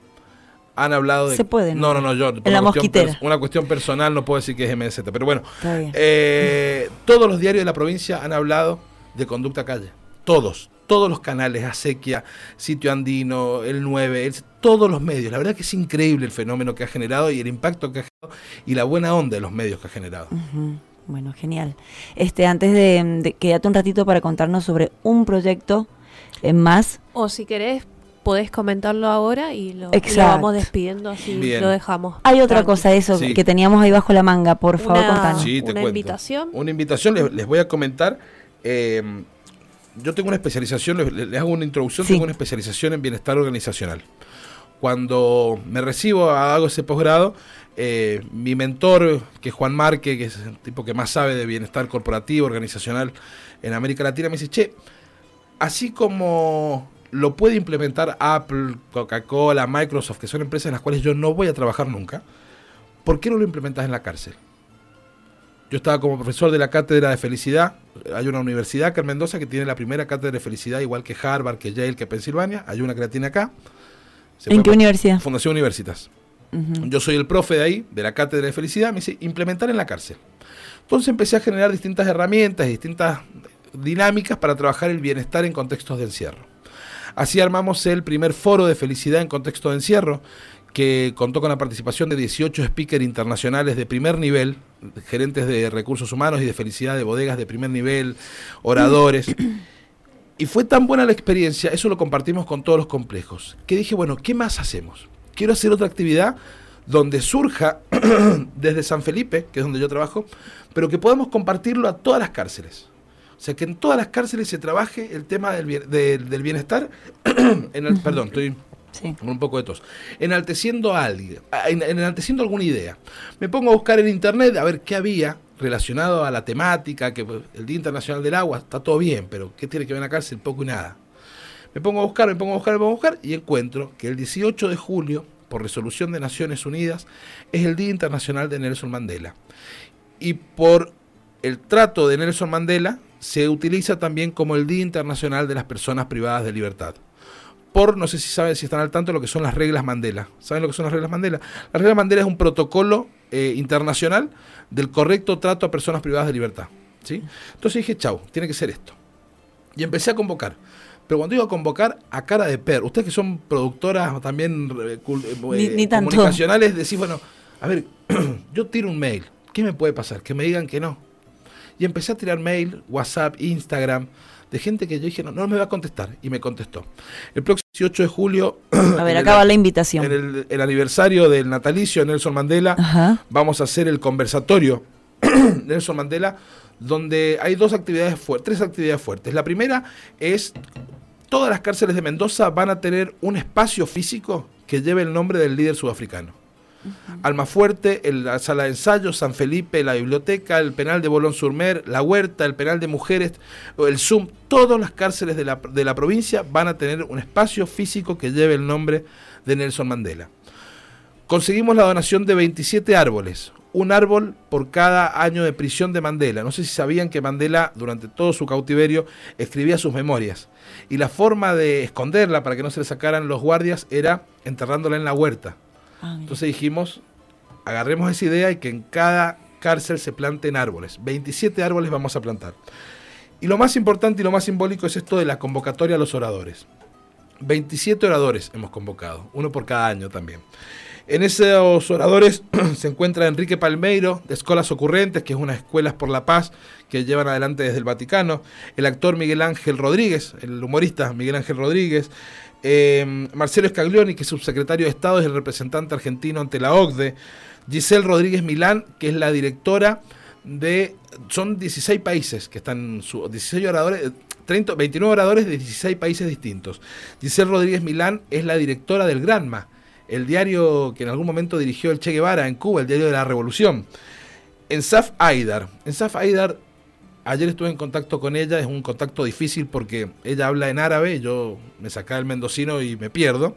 han hablado de... Se puede, No, ¿no? no, no, yo... En la una cuestión mosquitera. una cuestión personal no puedo decir que es MZ, pero bueno. Está bien. Eh, todos los diarios de la provincia han hablado de conducta calle. Todos. Todos los canales, Acequia, Sitio Andino, El 9, el- todos los medios. La verdad que es increíble el fenómeno que ha generado y el impacto que ha generado y la buena onda de los medios que ha generado. Ujú. Bueno, genial. Este, antes de, de quédate un ratito para contarnos sobre un proyecto eh, más. O si querés, podés comentarlo ahora y lo, y lo vamos despidiendo así Bien. lo dejamos. Hay otra tranqui. cosa, eso, Sí. que teníamos ahí bajo la manga, por favor, Una- contanos. Sí, te una cuento. invitación. Una invitación, les, les voy a comentar. eh, yo tengo una especialización, les, les hago una introducción, Sí. tengo una especialización en bienestar organizacional. Cuando me recibo, hago ese posgrado, eh, mi mentor, que es Juan Marque, que es el tipo que más sabe de bienestar corporativo, organizacional en América Latina, me dice, che, así como lo puede implementar Apple, Coca-Cola, Microsoft, que son empresas en las cuales yo no voy a trabajar nunca, ¿por qué no lo implementas en la cárcel? Yo estaba como profesor de la cátedra de felicidad. Hay una universidad acá en Mendoza que tiene la primera cátedra de felicidad, igual que Harvard, que Yale, que Pensilvania. Hay una que la tiene acá. Se ¿En qué universidad? Fundación Universitas. Yo soy el profe de ahí, de la cátedra de felicidad. Me dice, implementar en la cárcel. Entonces empecé a generar distintas herramientas, distintas dinámicas para trabajar el bienestar en contextos de encierro. Así armamos el primer foro de felicidad en contexto de encierro, que contó con la participación de 18 speakers internacionales de primer nivel, gerentes de recursos humanos y de felicidad de bodegas de primer nivel, oradores. Y fue tan buena la experiencia, eso lo compartimos con todos los complejos, que dije, bueno, ¿qué más hacemos? Quiero hacer otra actividad donde surja desde San Felipe, que es donde yo trabajo, pero que podamos compartirlo a todas las cárceles. O sea, que en todas las cárceles se trabaje el tema del, bien- del- del bienestar. en el, perdón, estoy Sí. con un poco de tos, enalteciendo a alguien, en- enalteciendo alguna idea. Me pongo a buscar en internet a ver qué había relacionado a la temática, que pues, el Día Internacional del Agua está todo bien, pero ¿qué tiene que ver en la cárcel? Poco y nada. Me pongo a buscar, me pongo a buscar, me pongo a buscar y encuentro que el 18 de julio, por resolución de Naciones Unidas, es el Día Internacional de Nelson Mandela. Y por el trato de Nelson Mandela se utiliza también como el Día Internacional de las Personas Privadas de Libertad. Por, no sé si saben, si están al tanto de lo que son las reglas Mandela. ¿Saben lo que son las reglas Mandela? Las reglas Mandela es un protocolo eh, internacional del correcto trato a personas privadas de libertad. ¿sí? Entonces dije, chau, tiene que ser esto. Y empecé a convocar. Pero cuando iba a convocar a cara de perro, ustedes que son productoras también eh, eh, Ni- ni tanto. comunicacionales, decís, bueno, a ver, yo tiro un mail, ¿qué me puede pasar? Que me digan que no. Y empecé a tirar mail, WhatsApp, Instagram, de gente que yo dije, no, no me va a contestar. Y me contestó. El próximo 18 de julio... A ver, el- la invitación. En el, el aniversario del natalicio de Nelson Mandela, Ajá. vamos a hacer el conversatorio Nelson Mandela, donde hay dos actividades fuertes, tres actividades fuertes. La primera es, todas las cárceles de Mendoza van a tener un espacio físico que lleve el nombre del líder sudafricano. Almafuerte, el- la sala de ensayo, San Felipe, la biblioteca, el penal de Bolón Surmer, la huerta, el penal de mujeres, el Zoom, todas las cárceles de la, de la provincia van a tener un espacio físico que lleve el nombre de Nelson Mandela. Conseguimos la donación de 27 árboles, un árbol por cada año de prisión de Mandela. No sé si sabían que Mandela durante todo su cautiverio escribía sus memorias y la forma de esconderla para que no se le sacaran los guardias era enterrándola en la huerta. Ah, Entonces dijimos, agarremos esa idea y que en cada cárcel se planten árboles. 27 árboles vamos a plantar. Y lo más importante y lo más simbólico es esto de la convocatoria a los oradores. 27 oradores hemos convocado, uno por cada año también. En esos oradores se encuentra Enrique Palmeiro, de Escolas Ocurrentes, que es una escuelas por la paz que llevan adelante desde el Vaticano, el actor Miguel Ángel Rodríguez, el humorista Miguel Ángel Rodríguez, eh, Marcelo Scaglioni, que es subsecretario de Estado, es el representante argentino ante la OCDE, Giselle Rodríguez Milán, que es la directora de... Son 16 países que están... Su, 16 oradores... eh, 30, 29 oradores de 16 países distintos. Giselle Rodríguez Milán es la directora del Granma, el diario que en algún momento dirigió el Che Guevara en Cuba, el diario de la Revolución. Ensaf Aidar. Ensaf Aidar, ayer estuve en contacto con ella, es un contacto difícil porque ella habla en árabe, yo me sacaba el mendocino y me pierdo.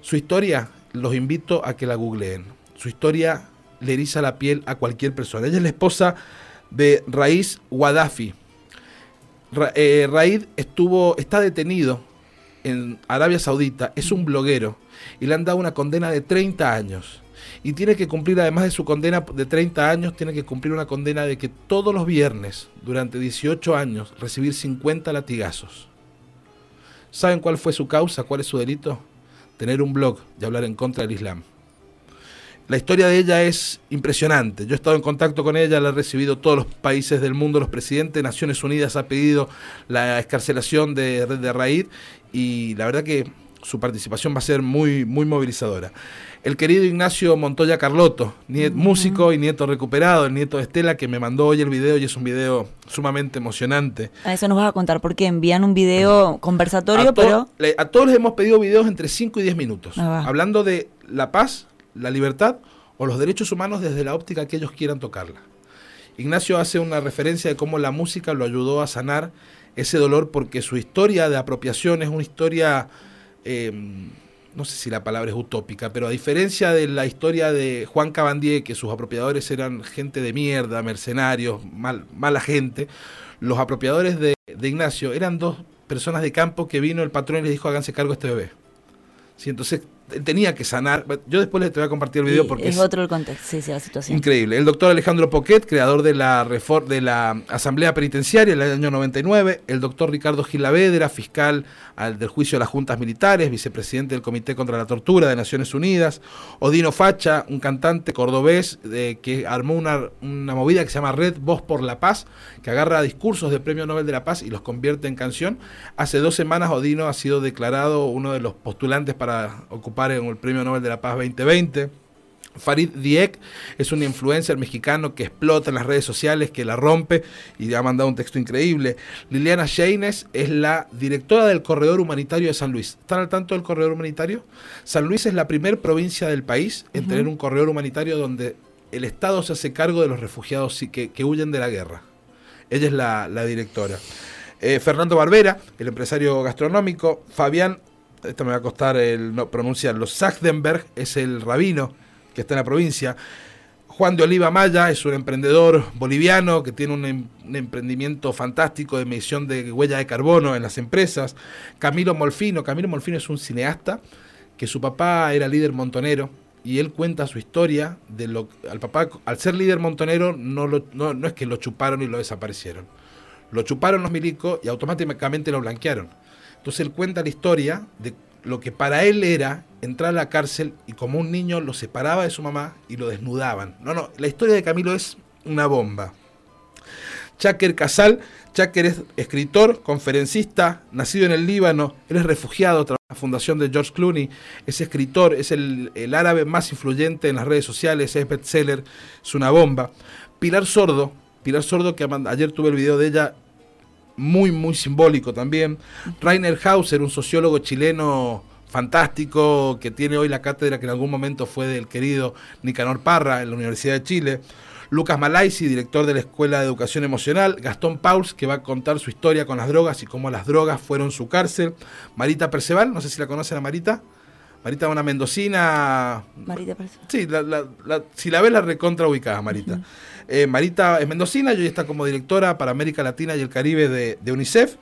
Su historia, los invito a que la googleen. Su historia le eriza la piel a cualquier persona. Ella es la esposa de Raíz Wadafi. Ra- eh, Raid estuvo, está detenido en Arabia Saudita, es un bloguero y le han dado una condena de 30 años. Y tiene que cumplir, además de su condena de 30 años, tiene que cumplir una condena de que todos los viernes, durante 18 años, recibir 50 latigazos. ¿Saben cuál fue su causa? ¿Cuál es su delito? Tener un blog y hablar en contra del Islam. La historia de ella es impresionante. Yo he estado en contacto con ella, la he recibido todos los países del mundo, los presidentes de Naciones Unidas ha pedido la escarcelación de de Raid y la verdad que su participación va a ser muy, muy movilizadora. El querido Ignacio Montoya Carlotto, niet- músico y nieto recuperado, el nieto de Estela, que me mandó hoy el video y es un video sumamente emocionante. A eso nos vas a contar, porque envían un video conversatorio, A, pero le- a todos les hemos pedido videos entre 5 y 10 minutos, Ah, hablando de la paz, la libertad o los derechos humanos desde la óptica que ellos quieran tocarla. Ignacio hace una referencia de cómo la música lo ayudó a sanar ese dolor porque su historia de apropiación es una historia, eh, no sé si la palabra es utópica, pero a diferencia de la historia de Juan Cabandier, que sus apropiadores eran gente de mierda, mercenarios, mal- mala gente, los apropiadores de, de Ignacio eran dos personas de campo que vino el patrón y les dijo háganse cargo de este bebé. Sí, entonces tenía que sanar. Yo después les te voy a compartir el video y porque es, otro el contexto, sí, sí, la situación. Increíble. El doctor Alejandro Poquet, creador de la, de la Asamblea Penitenciaria en el año 99. El doctor Ricardo Gilavedra, fiscal al- del juicio de las juntas militares, vicepresidente del Comité contra la Tortura de Naciones Unidas. Odino Facha, un cantante cordobés eh, que armó una, una movida que se llama Red Voz por la Paz, que agarra discursos del Premio Nobel de la Paz y los convierte en canción. Hace dos semanas Odino ha sido declarado uno de los postulantes para ocupar en el Premio Nobel de la Paz 2020. Farid Diek es un influencer mexicano que explota en las redes sociales, que la rompe y ha mandado un texto increíble. Liliana Sheines es la directora del Corredor Humanitario de San Luis. ¿Están al tanto del Corredor Humanitario? San Luis es la primer provincia del país en tener un corredor humanitario donde el Estado se hace cargo de los refugiados que, que huyen de la guerra. Ella es la, la directora. Eh, Fernando Barbera, el empresario gastronómico. Fabián, esto me va a costar el no pronunciarlo, Sachdenberg es el rabino que está en la provincia. Juan de Oliva Maya es un emprendedor boliviano que tiene un, em- un emprendimiento fantástico de medición de huella de carbono en las empresas. Camilo Molfino, Camilo Molfino es un cineasta que su papá era líder montonero y él cuenta su historia de lo al papá al ser líder montonero no, lo- no, no es que lo chuparon y lo desaparecieron. Lo chuparon los milicos y automáticamente lo blanquearon. Entonces él cuenta la historia de lo que para él era entrar a la cárcel y como un niño lo separaba de su mamá y lo desnudaban. No, no, la historia de Camilo es una bomba. Chaker Casal, Chaker es escritor, conferencista, nacido en el Líbano, él es refugiado, trabaja en la fundación de George Clooney, es escritor, es el, el árabe más influyente en las redes sociales, es bestseller, es una bomba. Pilar Sordo, Pilar Sordo, que ayer tuve el video de ella, muy, muy simbólico también. Rainer Hauser, un sociólogo chileno fantástico, que tiene hoy la cátedra que en algún momento fue del querido Nicanor Parra en la Universidad de Chile. Lucas Malaisi, director de la Escuela de Educación Emocional. Gastón Pauls, que va a contar su historia con las drogas y cómo las drogas fueron su cárcel. Marita Perceval, no sé si la conocen a Marita. Marita es una mendocina. Marita parece. Sí, la- la- la- si la ves la recontra ubicada, Marita. Eh, Marita es mendocina y hoy está como directora para América Latina y el Caribe de, de UNICEF.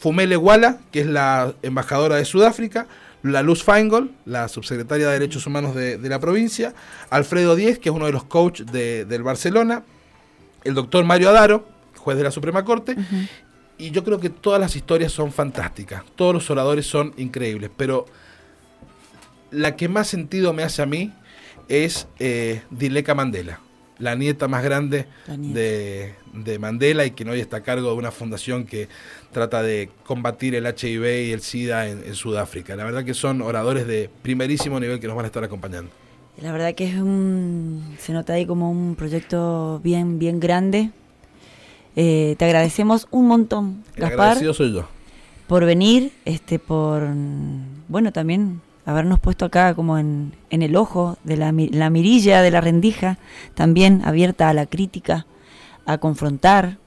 Fumele Wala, que es la embajadora de Sudáfrica. La Luz Feingold, la subsecretaria de Derechos Humanos de, de la provincia. Alfredo Díez, que es uno de los coaches de- del Barcelona. El doctor Mario Adaro, juez de la Suprema Corte. Y yo creo que todas las historias son fantásticas. Todos los oradores son increíbles. Pero la que más sentido me hace a mí es eh, Dileka Mandela, la nieta más grande nieta. de, de Mandela y que hoy está a cargo de una fundación que trata de combatir el HIV y el SIDA en, en Sudáfrica. La verdad que son oradores de primerísimo nivel que nos van a estar acompañando. La verdad que es un, se nota ahí como un proyecto bien, bien grande. Eh, te agradecemos un montón, El Gaspar, agradecido soy yo. por venir, este, por, bueno, también habernos puesto acá como en, en el ojo de la, mi- la mirilla de la rendija, también abierta a la crítica, a confrontar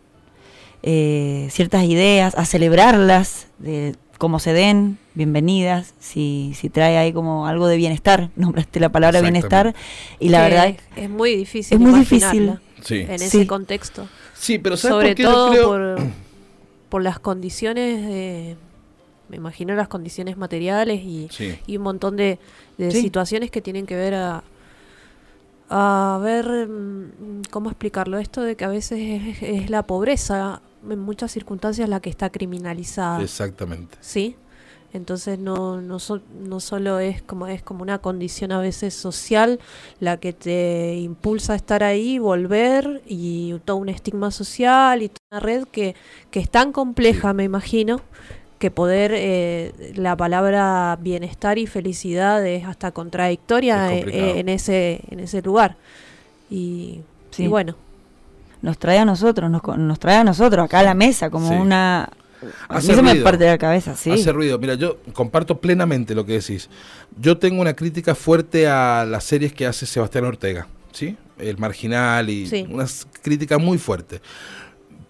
eh, ciertas ideas, a celebrarlas, de cómo se den, bienvenidas, si, si trae ahí como algo de bienestar, nombraste la palabra bienestar, y la Que verdad es, es muy difícil. es muy difícil. Sí. En Sí. ese contexto. Sí, pero ¿sabes Sobre por qué yo todo creo? por, por las condiciones de. Me imagino las condiciones materiales y, Sí. y un montón de, de Sí. situaciones que tienen que ver a. A ver, mm, ¿cómo explicarlo? Esto de que a veces es, es la pobreza, en muchas circunstancias, la que está criminalizada. Exactamente. ¿sí? Entonces no, no, so- no solo es como, es como una condición a veces social la que te impulsa a estar ahí, volver y todo un estigma social y toda una red que, que es tan compleja, me imagino, que poder, eh, la palabra bienestar y felicidad es hasta contradictoria Es eh, en, ese, en ese lugar. Y, Sí. y bueno, nos trae a nosotros, nos, nos trae a nosotros acá a la mesa como Sí. una... A mí se me parte de la cabeza, sí. Hace ruido. Mira, yo comparto plenamente lo que decís. Yo tengo una crítica fuerte a las series que hace Sebastián Ortega, ¿sí? El Marginal y Sí. una crítica muy fuerte.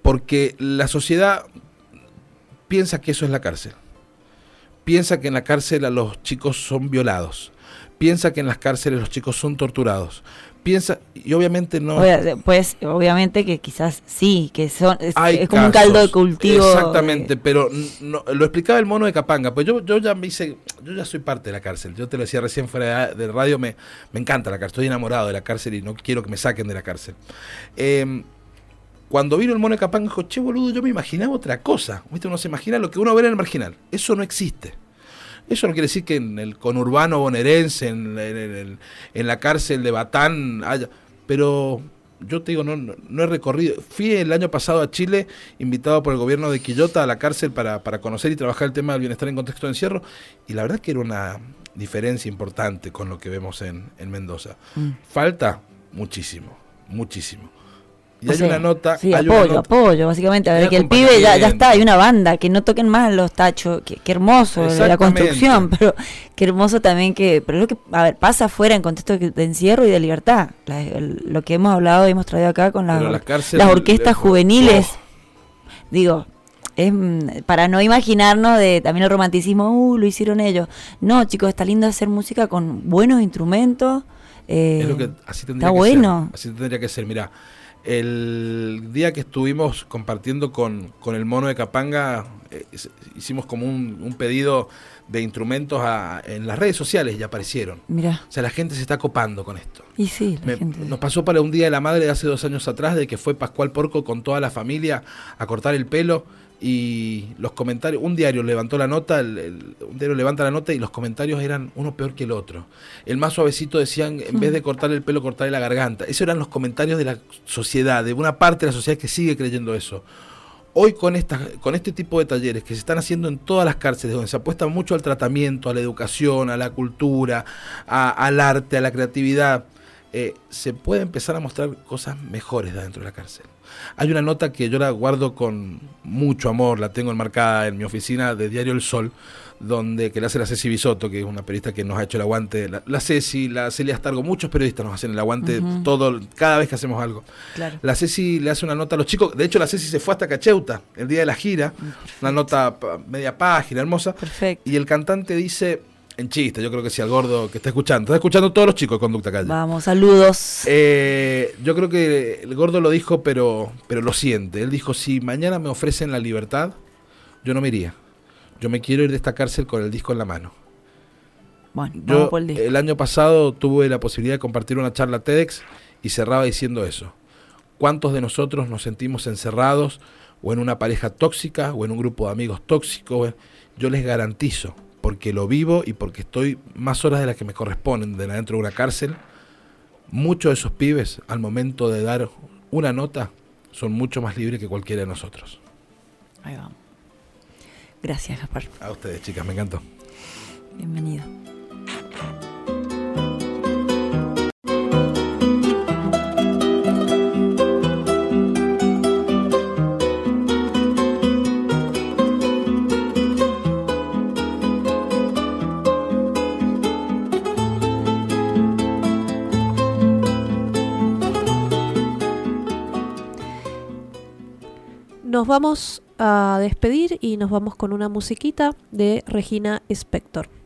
Porque la sociedad piensa que eso es la cárcel. Piensa que en la cárcel a los chicos son violados. Piensa que en las cárceles los chicos son torturados. Piensa, y obviamente no... Pues obviamente que quizás sí, que son, es, como un caldo de cultivo. Exactamente, de- pero no- lo explicaba el mono de Capanga. Pues yo, yo ya me hice, yo ya soy parte de la cárcel. Yo te lo decía recién fuera de, de radio, me, me encanta la cárcel. Estoy enamorado de la cárcel y no quiero que me saquen de la cárcel. Eh, cuando vino el mono de Capanga, dijo, che, boludo, yo me imaginaba otra cosa. ¿Viste? Uno se imagina lo que uno ve en el marginal. Eso no existe. Eso no quiere decir que en el conurbano bonaerense, en, en- en el- en la cárcel de Batán, haya. Pero yo te digo, no, no, no he recorrido. Fui el año pasado a Chile, invitado por el gobierno de Quillota a la cárcel para, para conocer y trabajar el tema del bienestar en contexto de encierro. Y la verdad que era una, diferencia importante con lo que vemos en, en Mendoza. Mm. Falta muchísimo, muchísimo. Y O hay sea, una nota. Sí, hay apoyo, nota- apoyo, básicamente. A ver, que el pibe ya, ya está, hay una banda, que no toquen más los tachos. Qué, qué hermoso la construcción, pero qué hermoso también que. Pero lo que, a ver, pasa afuera en contexto de, encierro y de libertad. La- el- lo que hemos hablado y hemos traído acá con las, la cárcel las orquestas juveniles. Oh. Digo, es para no imaginarnos de también el romanticismo, uh, lo hicieron ellos. No, chicos, está lindo hacer música con buenos instrumentos. eh, Es lo que así tendría está que bueno. ser. Así tendría que ser. Mira, el día que estuvimos compartiendo con, con el mono de Capanga, eh, hicimos como un, un pedido de instrumentos a- en las redes sociales y aparecieron. Mira, O sea, la gente se está copando con esto. y sí, la Me- gente. nos pasó para un Día de la Madre de hace dos años atrás, de que fue Pascual Porco con toda la familia a cortar el pelo y los comentarios, un diario levantó la nota, el- el- un diario levanta la nota y los comentarios eran uno peor que el otro. El más suavecito decían, en vez de cortar el pelo, cortarle la garganta. Esos eran los comentarios de la sociedad, de una parte de la sociedad que sigue creyendo eso. Hoy con, esta, con este tipo de talleres que se están haciendo en todas las cárceles, donde se apuesta mucho al tratamiento, a la educación, a la cultura, a- al arte, a la creatividad, eh, se puede empezar a mostrar cosas mejores de adentro de la cárcel. Hay una nota que yo la guardo con mucho amor, la tengo enmarcada en mi oficina de Diario El Sol, donde que la hace la Ceci Bisotto, que es una periodista que nos ha hecho el aguante, la, la Ceci, la Celia Astargo, muchos periodistas nos hacen el aguante todo, cada vez que hacemos algo. Claro. La Ceci le hace una nota a los chicos. De hecho, la Ceci se fue hasta Cacheuta el día de la gira. Una nota media página, hermosa. Perfecto. Y el cantante dice, en chiste, yo creo que si al gordo que está escuchando, está escuchando todos los chicos de Conducta Calle. Vamos, saludos. Eh, yo creo que el gordo lo dijo, pero, pero lo siente. Él dijo, si mañana me ofrecen la libertad, yo no me iría. Yo me quiero ir de esta cárcel con el disco en la mano. Bueno, vamos Yo por el disco. el año pasado tuve la posibilidad de compartir una charla TEDx y cerraba diciendo eso. ¿Cuántos de nosotros nos sentimos encerrados o en una pareja tóxica o en un grupo de amigos tóxicos? Yo les garantizo, porque lo vivo y porque estoy más horas de las que me corresponden de adentro de una cárcel, muchos de esos pibes al momento de dar una nota son mucho más libres que cualquiera de nosotros. Ahí vamos. Gracias, Gaspar. A ustedes, chicas, me encantó. Bienvenido. Nos vamos a despedir y nos vamos con una musiquita de Regina Spector.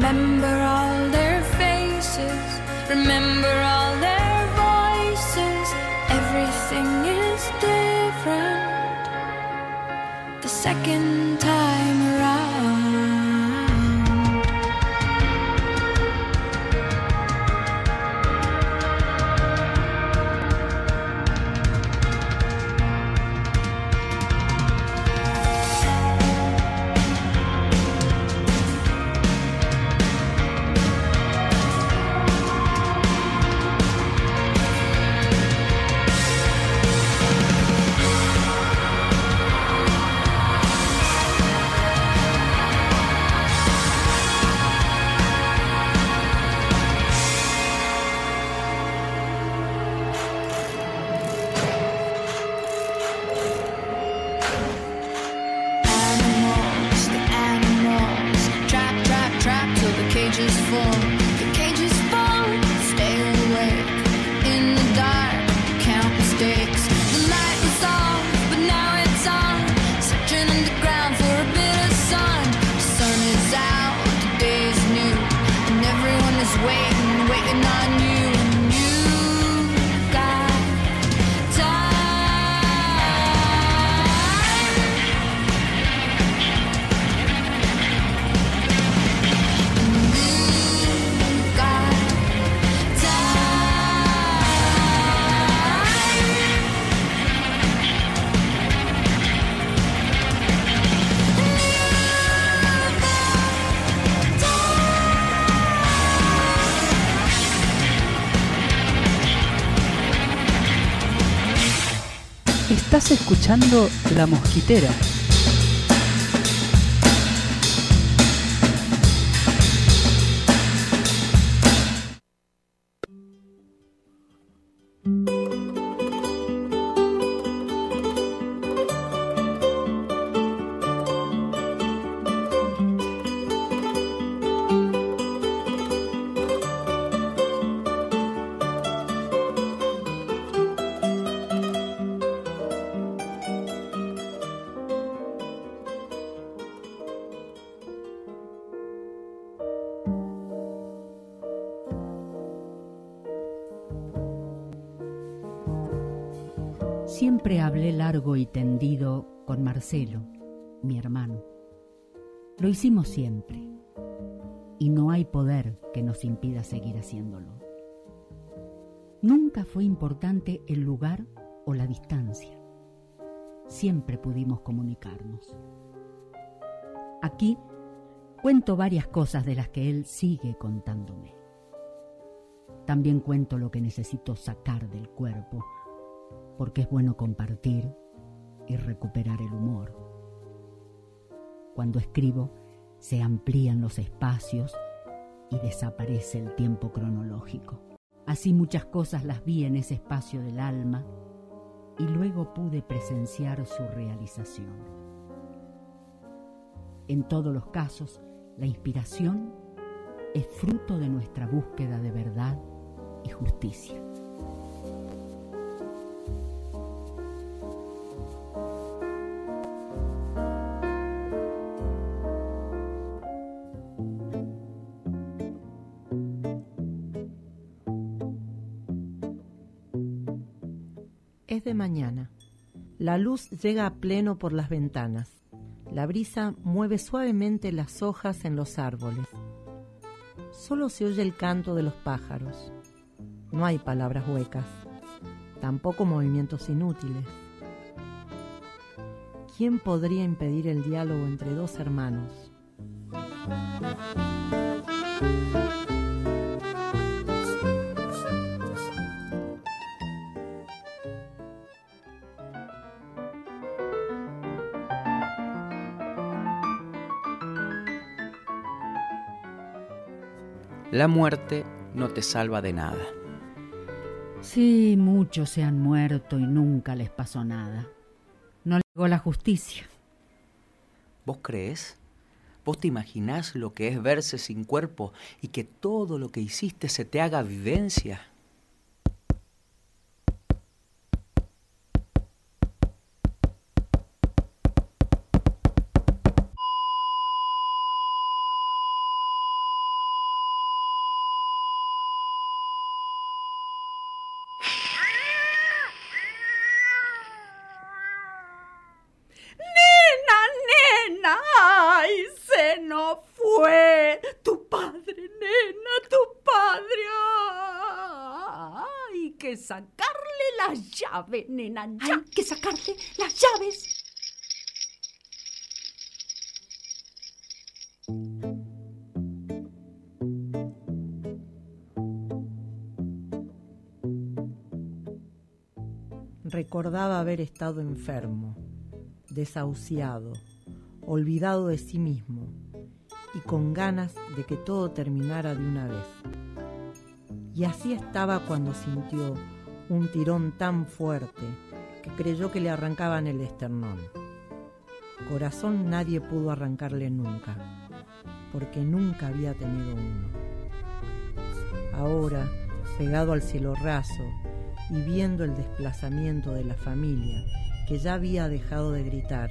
Remember all their faces, remember all their voices. Everything is different the second Escuchando La Mosquitera. Marcelo, mi hermano. Lo hicimos siempre. Y no hay poder que nos impida seguir haciéndolo. Nunca fue importante el lugar o la distancia. Siempre pudimos comunicarnos. Aquí cuento varias cosas de las que él sigue contándome. También cuento lo que necesito sacar del cuerpo porque es bueno compartir y recuperar el humor. Cuando escribo, se amplían los espacios y desaparece el tiempo cronológico. Así muchas cosas las vi en ese espacio del alma y luego pude presenciar su realización. En todos los casos, la inspiración es fruto de nuestra búsqueda de verdad y justicia. Luz llega a pleno por las ventanas. La brisa mueve suavemente las hojas en los árboles. Solo se oye el canto de los pájaros. No hay palabras huecas, tampoco movimientos inútiles. ¿Quién podría impedir el diálogo entre dos hermanos? La muerte no te salva de nada. Sí, muchos se han muerto y nunca les pasó nada. No llegó la justicia. ¿Vos crees? ¿Vos te imaginás lo que es verse sin cuerpo y que todo lo que hiciste se te haga vivencia? Enfermo, desahuciado, olvidado de sí mismo y con ganas de que todo terminara de una vez. Y así estaba cuando sintió un tirón tan fuerte que creyó que le arrancaban el esternón. Corazón nadie pudo arrancarle nunca, porque nunca había tenido uno. Ahora, pegado al cielo raso y viendo el desplazamiento de la familia, que ya había dejado de gritar,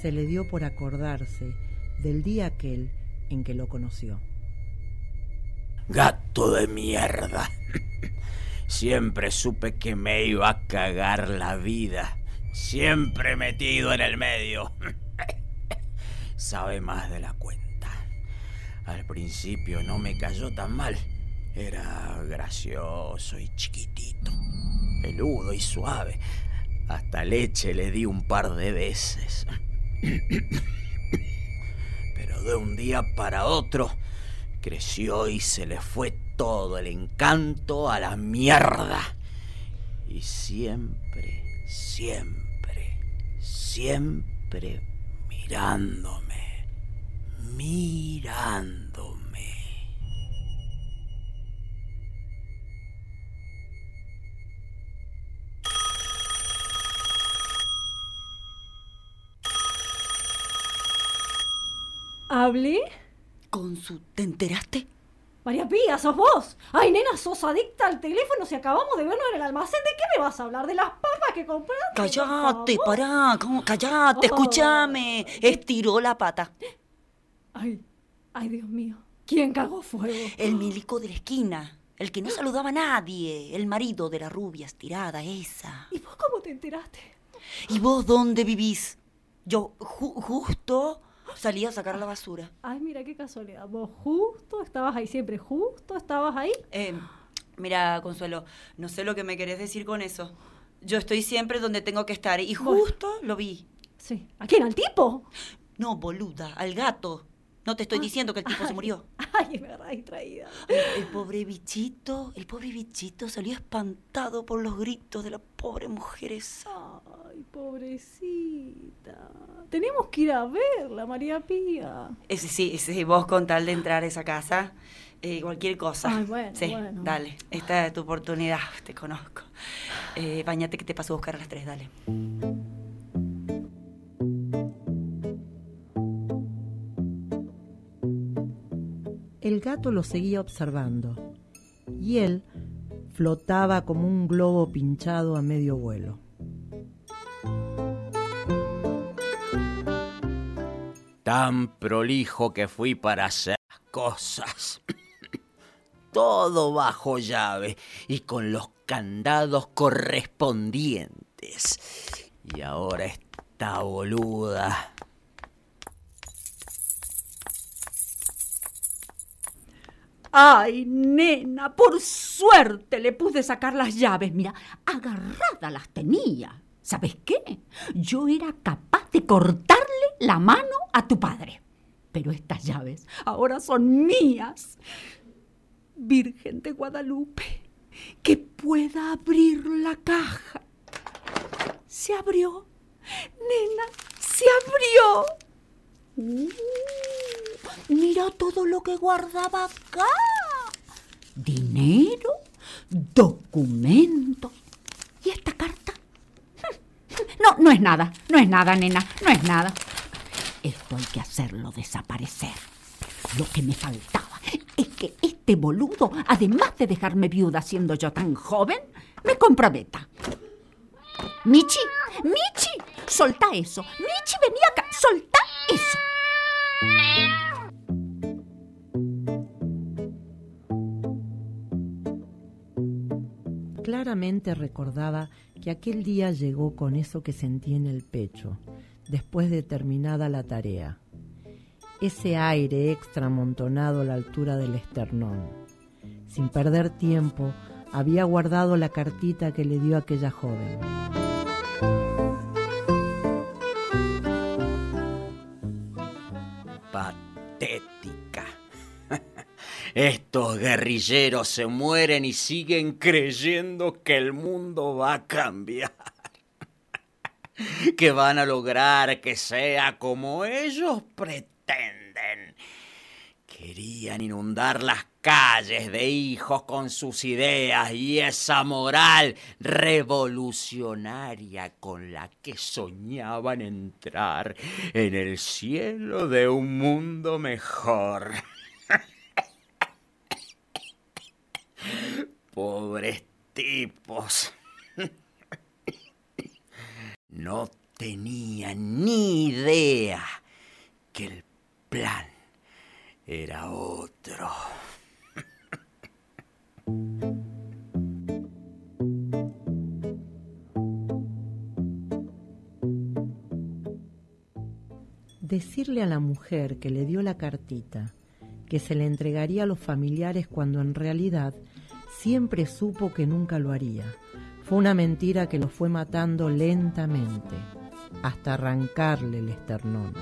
se le dio por acordarse del día aquel en que lo conoció. Gato de mierda. Siempre supe que me iba a cagar la vida. Siempre metido en el medio. Sabe más de la cuenta. Al principio no me cayó tan mal. Era gracioso y chiquitito. Peludo y suave. Hasta leche le di un par de veces. Pero de un día para otro creció y se le fue todo el encanto a la mierda. Y siempre, siempre, siempre mirándome, mirándome. ¿Hablé? Con su... ¿Te enteraste? María Pía, sos vos. Ay, nena, sos adicta al teléfono si acabamos de vernos en el almacén. ¿De qué me vas a hablar? ¿De las papas que compraste? Callate, pará, ¿cómo? callate, Oh. escúchame. Estiró la pata. Ay, ay, Dios mío. ¿Quién cagó fuego? El milico de la esquina. El que no saludaba a nadie. El marido de la rubia estirada, esa. ¿Y vos cómo te enteraste? ¿Y vos dónde vivís? Yo ju- justo salí a sacar la basura. Ay, mira qué casualidad. Vos justo estabas ahí siempre, justo estabas ahí. Eh, mira, Consuelo, no sé lo que me querés decir con eso. Yo estoy siempre donde tengo que estar y Bueno. justo lo vi. Sí. ¿A quién? ¿Al tipo? No, boluda, al gato. No te estoy diciendo que el tipo se murió. Ay, me agarrás distraída. El, el pobre bichito, el pobre bichito salió espantado por los gritos de la pobre mujer esa. Ay, pobrecita. Tenemos que ir a verla, María Pía. Ese sí, ese vos con tal de entrar a esa casa, eh, cualquier cosa. Ay, bueno, sí, bueno. dale, esta es tu oportunidad, te conozco. Eh, bañate que te paso a buscar a las tres, dale. El gato lo seguía observando y él flotaba como un globo pinchado a medio vuelo. Tan prolijo que fui para hacer las cosas. Todo bajo llave y con los candados correspondientes. Y ahora esta boluda. Ay, nena, por suerte le pude sacar las llaves. Mira, agarradas las tenía. ¿Sabes qué? Yo era capaz de cortarle la mano a tu padre. Pero estas llaves ahora son mías. Virgen de Guadalupe, que pueda abrir la caja. Se abrió. Nena, se abrió. Uh, mira todo lo que guardaba acá. Dinero, documentos. ¿Y esta carta? No, no es nada, no es nada, nena, no es nada. Esto hay que hacerlo desaparecer. Lo que me faltaba es que este boludo, además de dejarme viuda siendo yo tan joven, me comprometa. Michi, Michi, solta eso. Michi, vení acá, solta eso. Claramente recordaba que aquel día llegó con eso que sentía en el pecho, después de terminada la tarea. Ese aire extra amontonado a la altura del esternón. Sin perder tiempo, había guardado la cartita que le dio aquella joven. Estos guerrilleros se mueren y siguen creyendo que el mundo va a cambiar. Que van a lograr que sea como ellos pretenden. Querían inundar las calles de hijos con sus ideas y esa moral revolucionaria con la que soñaban entrar en el cielo de un mundo mejor. Pobres tipos. No tenían ni idea que el plan era otro. Decirle a la mujer que le dio la cartita que se le entregaría a los familiares cuando en realidad siempre supo que nunca lo haría. Fue una mentira que lo fue matando lentamente hasta arrancarle el esternón.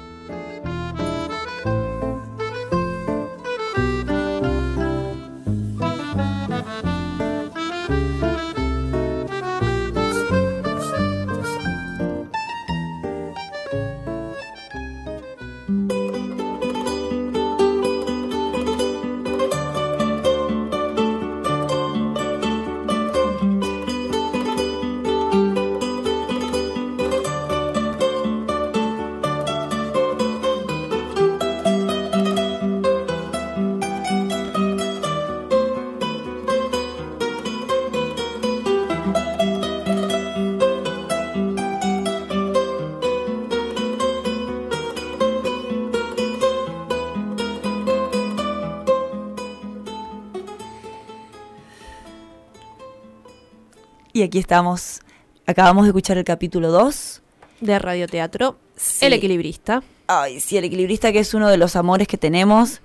Y aquí estamos. Acabamos de escuchar el capítulo 2 de Radioteatro. El equilibrista. Ay, sí, el equilibrista que es uno de los amores que tenemos.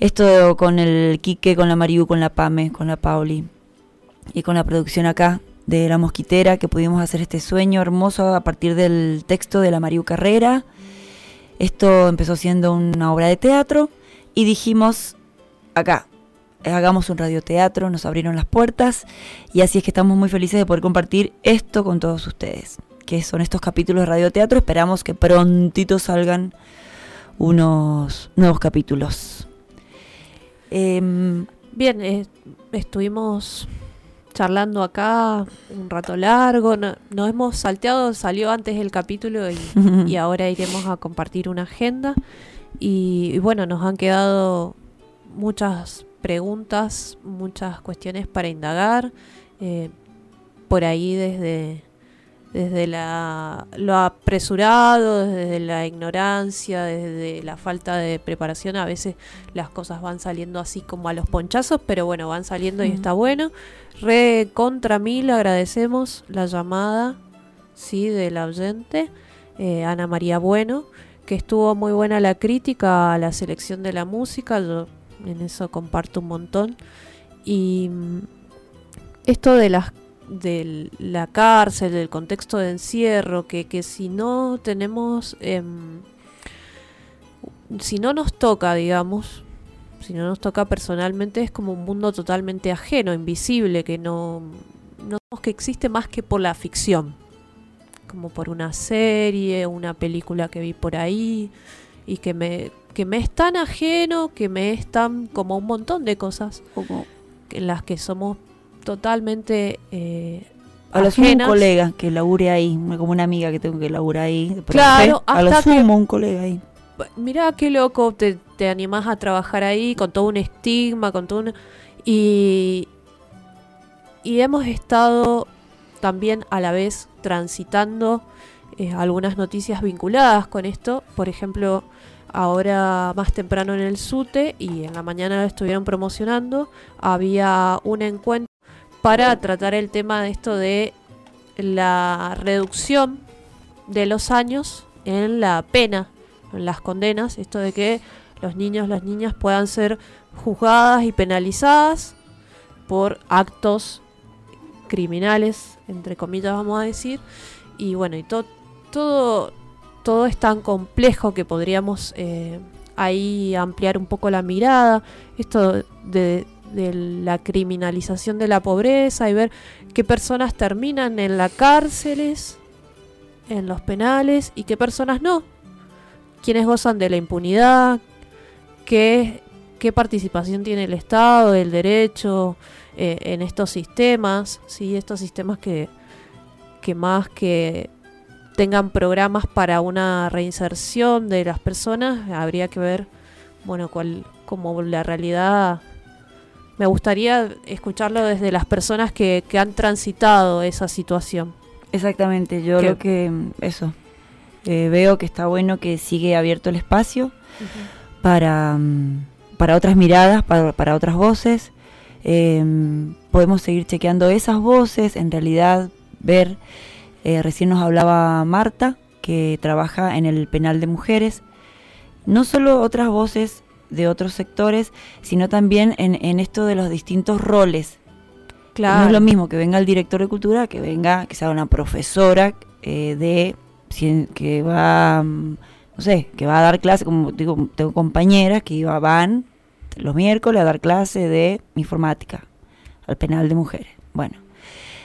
Esto con el Quique, con la Mariu, con la Pame, con la Pauli y con la producción acá de La Mosquitera, que pudimos hacer este sueño hermoso a partir del texto de la Mariu Carrera. Esto empezó siendo una obra de teatro y dijimos, acá, hagamos un radioteatro, nos abrieron las puertas y así es que estamos muy felices de poder compartir esto con todos ustedes, que son estos capítulos de radioteatro. Esperamos que prontito salgan unos nuevos capítulos. Em, Bien, eh, estuvimos charlando acá un rato largo, no- nos hemos salteado, salió antes el capítulo y, y ahora iremos a compartir una agenda. Y, y bueno, nos han quedado muchas preguntas, muchas cuestiones para indagar. eh, por ahí desde, desde la, lo apresurado, desde la ignorancia, desde la falta de preparación, a veces las cosas van saliendo así como a los ponchazos, pero bueno, van saliendo y está bueno. Re contra mil agradecemos la llamada, sí, del oyente, eh, Ana María Bueno, que estuvo muy buena la crítica a la selección de la música, yo en eso comparto un montón. Y mm, esto de las de la cárcel, del contexto de encierro, que, que si no tenemos, em, si no nos toca, digamos, si no nos toca personalmente, es como un mundo totalmente ajeno, invisible, que no, no que existe más que por la ficción, como por una serie, una película que vi por ahí, y que me, que me es tan ajeno, que me es tan como un montón de cosas en las que somos totalmente eh, a lo sumo un colega que labure ahí, como una amiga que tengo que labura ahí. Claro, profe, a lo hasta que- sumo un colega ahí. Mirá qué loco, te, te animás a trabajar ahí con todo un estigma, con todo un... Y, y hemos estado también a la vez transitando eh, algunas noticias vinculadas con esto. Por ejemplo, ahora más temprano en el SUTE y en la mañana estuvieron promocionando, había un encuentro para tratar el tema de esto de la reducción de los años en la pena, en las condenas, esto de que los niños, las niñas puedan ser juzgadas y penalizadas por actos criminales, entre comillas vamos a decir, y bueno, y to- todo, todo es tan complejo que podríamos eh, ahí ampliar un poco la mirada, esto de, la criminalización de la pobreza y ver qué personas terminan en las cárceles, en los penales y qué personas no, quienes gozan de la impunidad, qué, qué participación tiene el Estado, el derecho eh, en estos sistemas, ¿sí? estos sistemas que, que más que tengan programas para una reinserción de las personas, habría que ver, bueno, cuál, como la realidad. Me gustaría escucharlo desde las personas que, que han transitado esa situación. Exactamente, yo lo que, eso, eh, veo que está bueno que sigue abierto el espacio para, mm, para otras miradas, para, para otras voces. Eh, podemos seguir chequeando esas voces, en realidad ver, eh, recién nos hablaba Marta, que trabaja en el penal de mujeres, no solo otras voces de otros sectores, sino también en, en esto de los distintos roles. Claro. No es lo mismo que venga el director de cultura, que venga, que sea una profesora eh, de que va, mm, no sé, que va a dar clase, como digo, tengo compañeras que iba- van los miércoles a dar clase de informática al penal de mujeres. Bueno,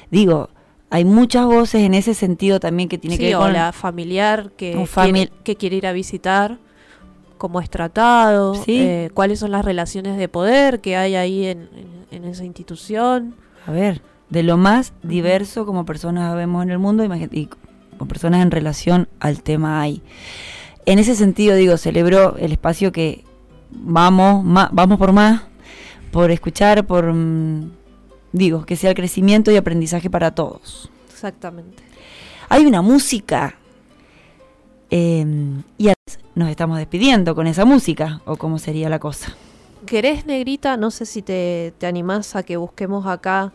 digo, hay muchas voces en ese sentido también que tiene Sí, que ver o con la familiar que, quiere, que quiere ir a visitar, cómo es tratado, Sí. eh, cuáles son las relaciones de poder que hay ahí en, en- en esa institución. a ver, de lo más diverso como personas vemos en el mundo y con personas en relación al tema hay. En ese sentido, digo, celebro el espacio que vamos, ma- vamos por más, por escuchar, por, mm, digo, que sea el crecimiento y aprendizaje para todos. Exactamente. Hay una música eh, y a- nos estamos despidiendo con esa música, o cómo sería la cosa. ¿Querés, Negrita? No sé si te, te animás a que busquemos acá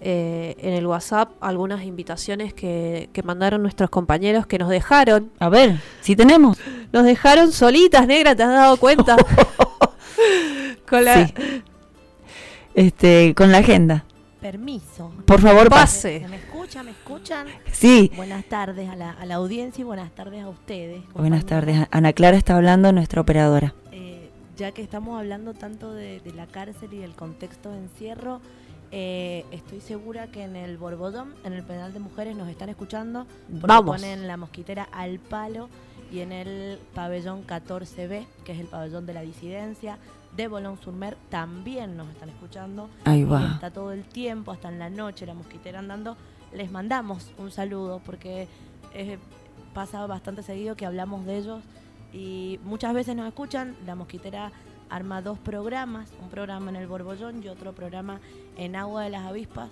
eh, en el WhatsApp algunas invitaciones que, que mandaron nuestros compañeros que nos dejaron. A ver, si tenemos. Nos dejaron solitas, Negra, ¿te has dado cuenta? Con la... Sí. Este, con la agenda. Permiso. Por favor, pase. ¿Se me escucha? ¿Me escuchan? Sí. Buenas tardes a la, a la audiencia y buenas tardes a ustedes. Buenas tardes. Ana Clara está hablando, nuestra operadora. Eh, ya que estamos hablando tanto de, de la cárcel y del contexto de encierro, eh, estoy segura que en el Borbodón, en el penal de mujeres, nos están escuchando. Porque Vamos. ponen la mosquitera al palo y en el pabellón 14B, que es el pabellón de la disidencia, de Bolón Surmer, también nos están escuchando. Ahí va. está todo el tiempo, hasta en la noche, la mosquitera andando. Les mandamos un saludo porque eh, pasa bastante seguido que hablamos de ellos y muchas veces nos escuchan. La mosquitera arma dos programas, un programa en el Borbollón y otro programa en Agua de las Avispas.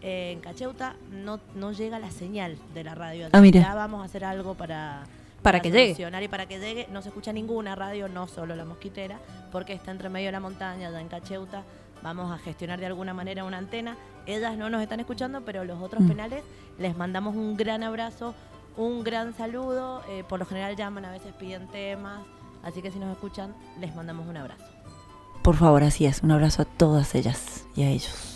Eh, en Cacheuta no, no llega la señal de la radio. Ah, mira. Ya vamos a hacer algo para, Para que llegue. y para que llegue. No se escucha ninguna radio, no solo la mosquitera, porque está entre medio de la montaña, allá en Cacheuta. Vamos a gestionar de alguna manera una antena. Ellas no nos están escuchando, pero los otros Mm. penales les mandamos un gran abrazo, un gran saludo. Eh, por lo general llaman, a veces piden temas. Así que si nos escuchan, les mandamos un abrazo. Por favor, así es. Un abrazo a todas ellas y a ellos.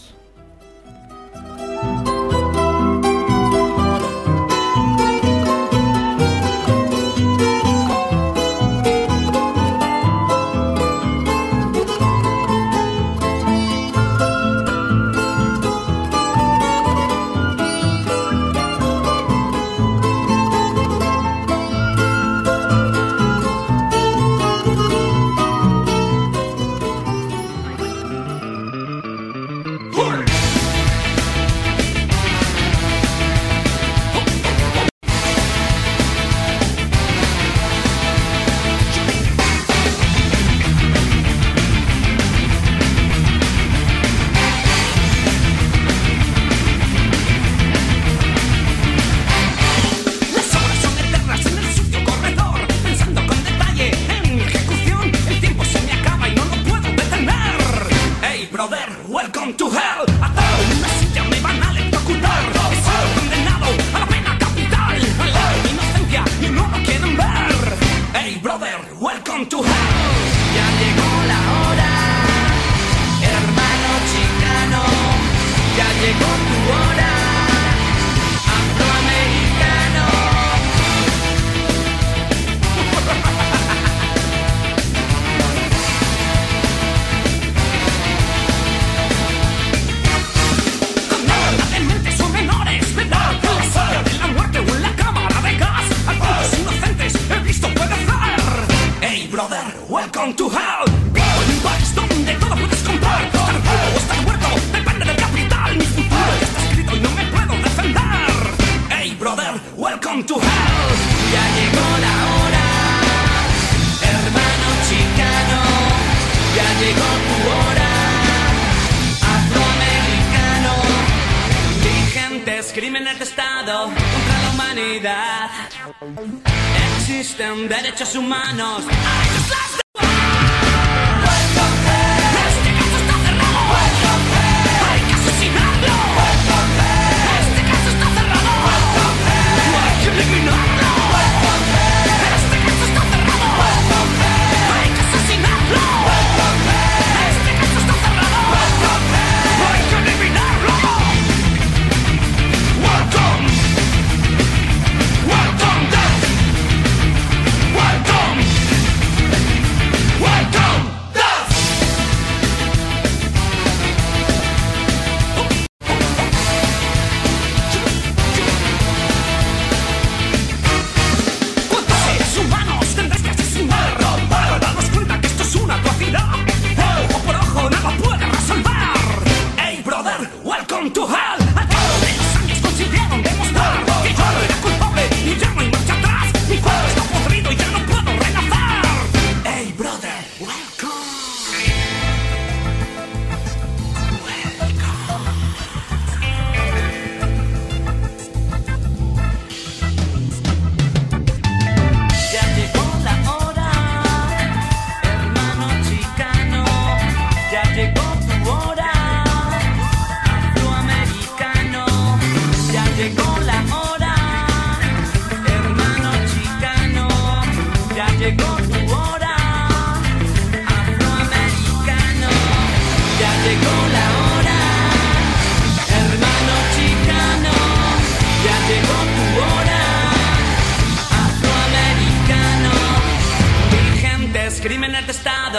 Brother, welcome to hell. Atado en una silla me van a electrocutar. He sido condenado a la pena capital. Inocencia y no lo quieren ver. Hey, brother, welcome to hell. Welcome to hell. Vivo un país donde todo puedes comprar. Estar vivo o estar muerto depende del capital. Mi futuro ya está escrito y no me puedo defender. Hey, brother, welcome to hell. Ya llegó la hora, hermano chicano. Ya llegó tu hora, afroamericano. Vigentes crímenes de Estado contra la humanidad. Existen derechos humanos.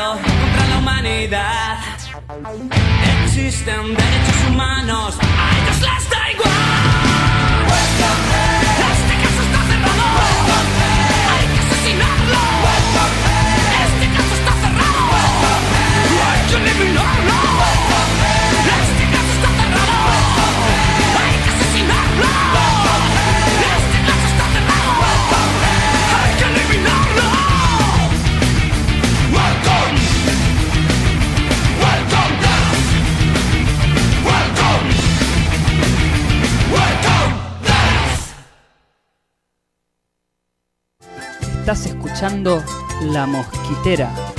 Contra la humanidad. Existen derechos humanos, a ellos les Estás escuchando La Mosquitera.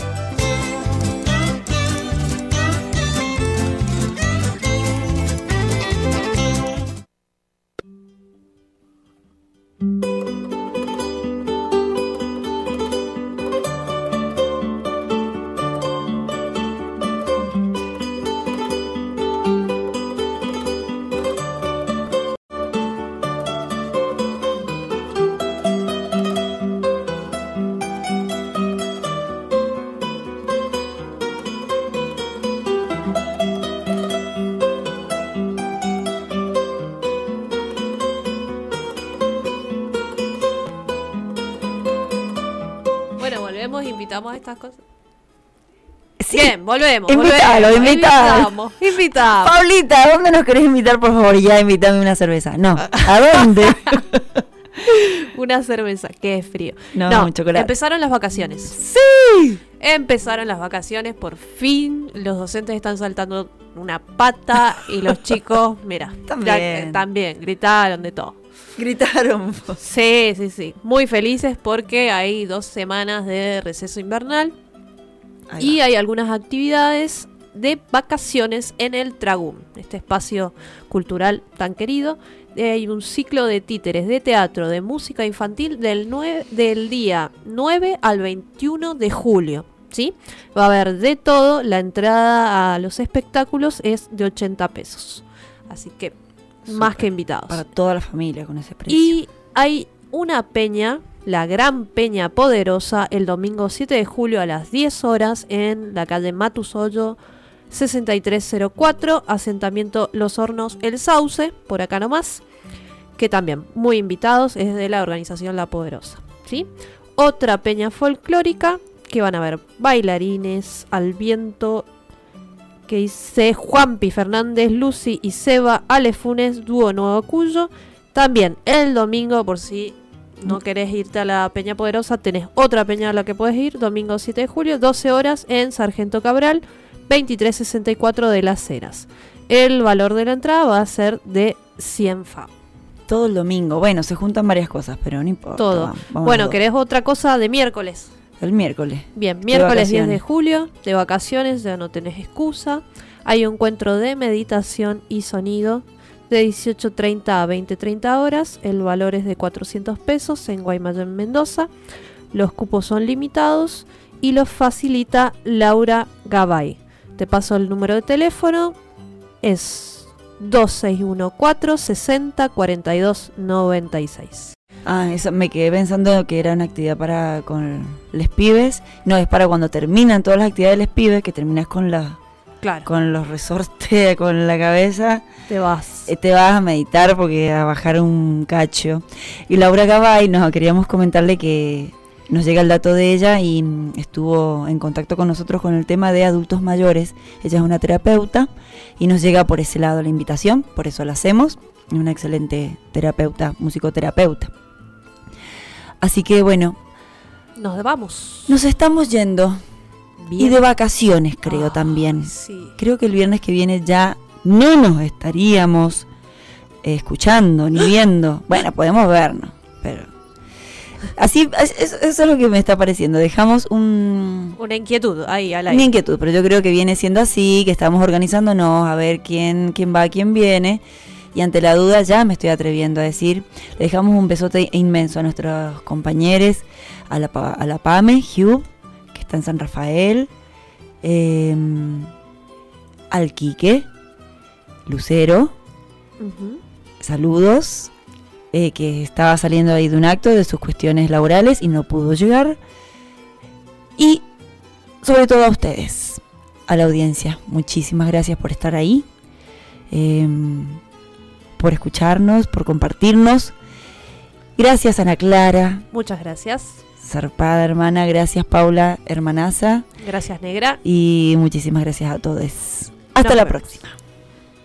Volvemos. Invítalo. Invitamos, invitamos. Paulita, ¿a dónde nos querés invitar, por favor? Ya, invítame una cerveza. No, ¿a dónde? Una cerveza, qué frío. No, chocolate. Empezaron las vacaciones. ¡Sí! Empezaron las vacaciones, por fin. Los docentes están saltando una pata y los chicos, mira, También. ya- también gritaron de todo. Gritaron. Sí, sí, sí. Muy felices porque hay dos semanas de receso invernal y hay algunas actividades de vacaciones en el Tragum, este espacio cultural tan querido. Hay un ciclo de títeres de teatro, de música infantil del, nue- del día 9 al 21 de julio. ¿sí? Va a haber de todo. La entrada a los espectáculos es de 80 pesos. Así que más que invitados. Para toda la familia con ese precio. Y hay una peña, la Gran Peña Poderosa, el domingo 7 de julio a las 10 horas en la calle Matusoyo 6304, asentamiento Los Hornos El Sauce, por acá nomás, que también muy invitados, es de la organización La Poderosa. ¿sí? Otra peña folclórica, que van a ver bailarines al viento, que dice Juanpi Fernández, Lucy y Seba Alefunes, dúo Nuevo Cuyo. También el domingo, por si no querés irte a la Peña Poderosa, tenés otra peña a la que puedes ir, domingo 7 de julio, 12 horas en Sargento Cabral, 2364 de las Heras. El valor de la entrada va a ser de 100 fa. Todo el domingo. Bueno, se juntan varias cosas, pero no importa. Todo. bueno. ¿querés otra cosa de miércoles? El miércoles. Bien, miércoles 10 de julio, de vacaciones, ya no tenés excusa. Hay un encuentro de meditación y sonido de 18.30 a 20.30 horas. El valor es de 400 pesos en Guaymallén, Mendoza. Los cupos son limitados y los facilita Laura Gabay. Te paso el número de teléfono. Es 2614 60 42 96. Ah, eso me quedé pensando que era una actividad para con los pibes. No, es para cuando terminan todas las actividades de los pibes, que terminas con la Claro. con los resortes con la cabeza. Te vas. te vas a meditar porque a bajar un cacho. Y Laura Gabay, nos queríamos comentarle que nos llega el dato de ella y mm, estuvo en contacto con nosotros con el tema de adultos mayores. Ella es una terapeuta y nos llega por ese lado la invitación, por eso la hacemos. Una excelente terapeuta, musicoterapeuta. Así que bueno, Nos vamos. nos estamos yendo. Y de vacaciones, creo también. Creo que el viernes que viene ya no nos estaríamos eh, escuchando ni viendo. Bueno, podemos vernos, pero. Así, es- es- eso es lo que me está pareciendo. Dejamos un, Una inquietud ahí al una aire. inquietud, pero yo creo que viene siendo así, que estamos organizándonos a ver quién, quién va, quién viene. Y ante la duda ya me estoy atreviendo a decir, le dejamos un besote inmenso a nuestros compañeros, a la, a la PAME, Hugh, está en San Rafael, em, al Quique, Lucero, saludos, eh, que estaba saliendo ahí de un acto de sus cuestiones laborales y no pudo llegar. Y sobre todo a ustedes, a la audiencia, muchísimas gracias por estar ahí, em, por escucharnos, por compartirnos. Gracias Ana Clara, Muchas gracias. Zarpada hermana, gracias Paula, hermanaza, Gracias, Negra. y muchísimas gracias a todos. Hasta Nos la vemos. próxima.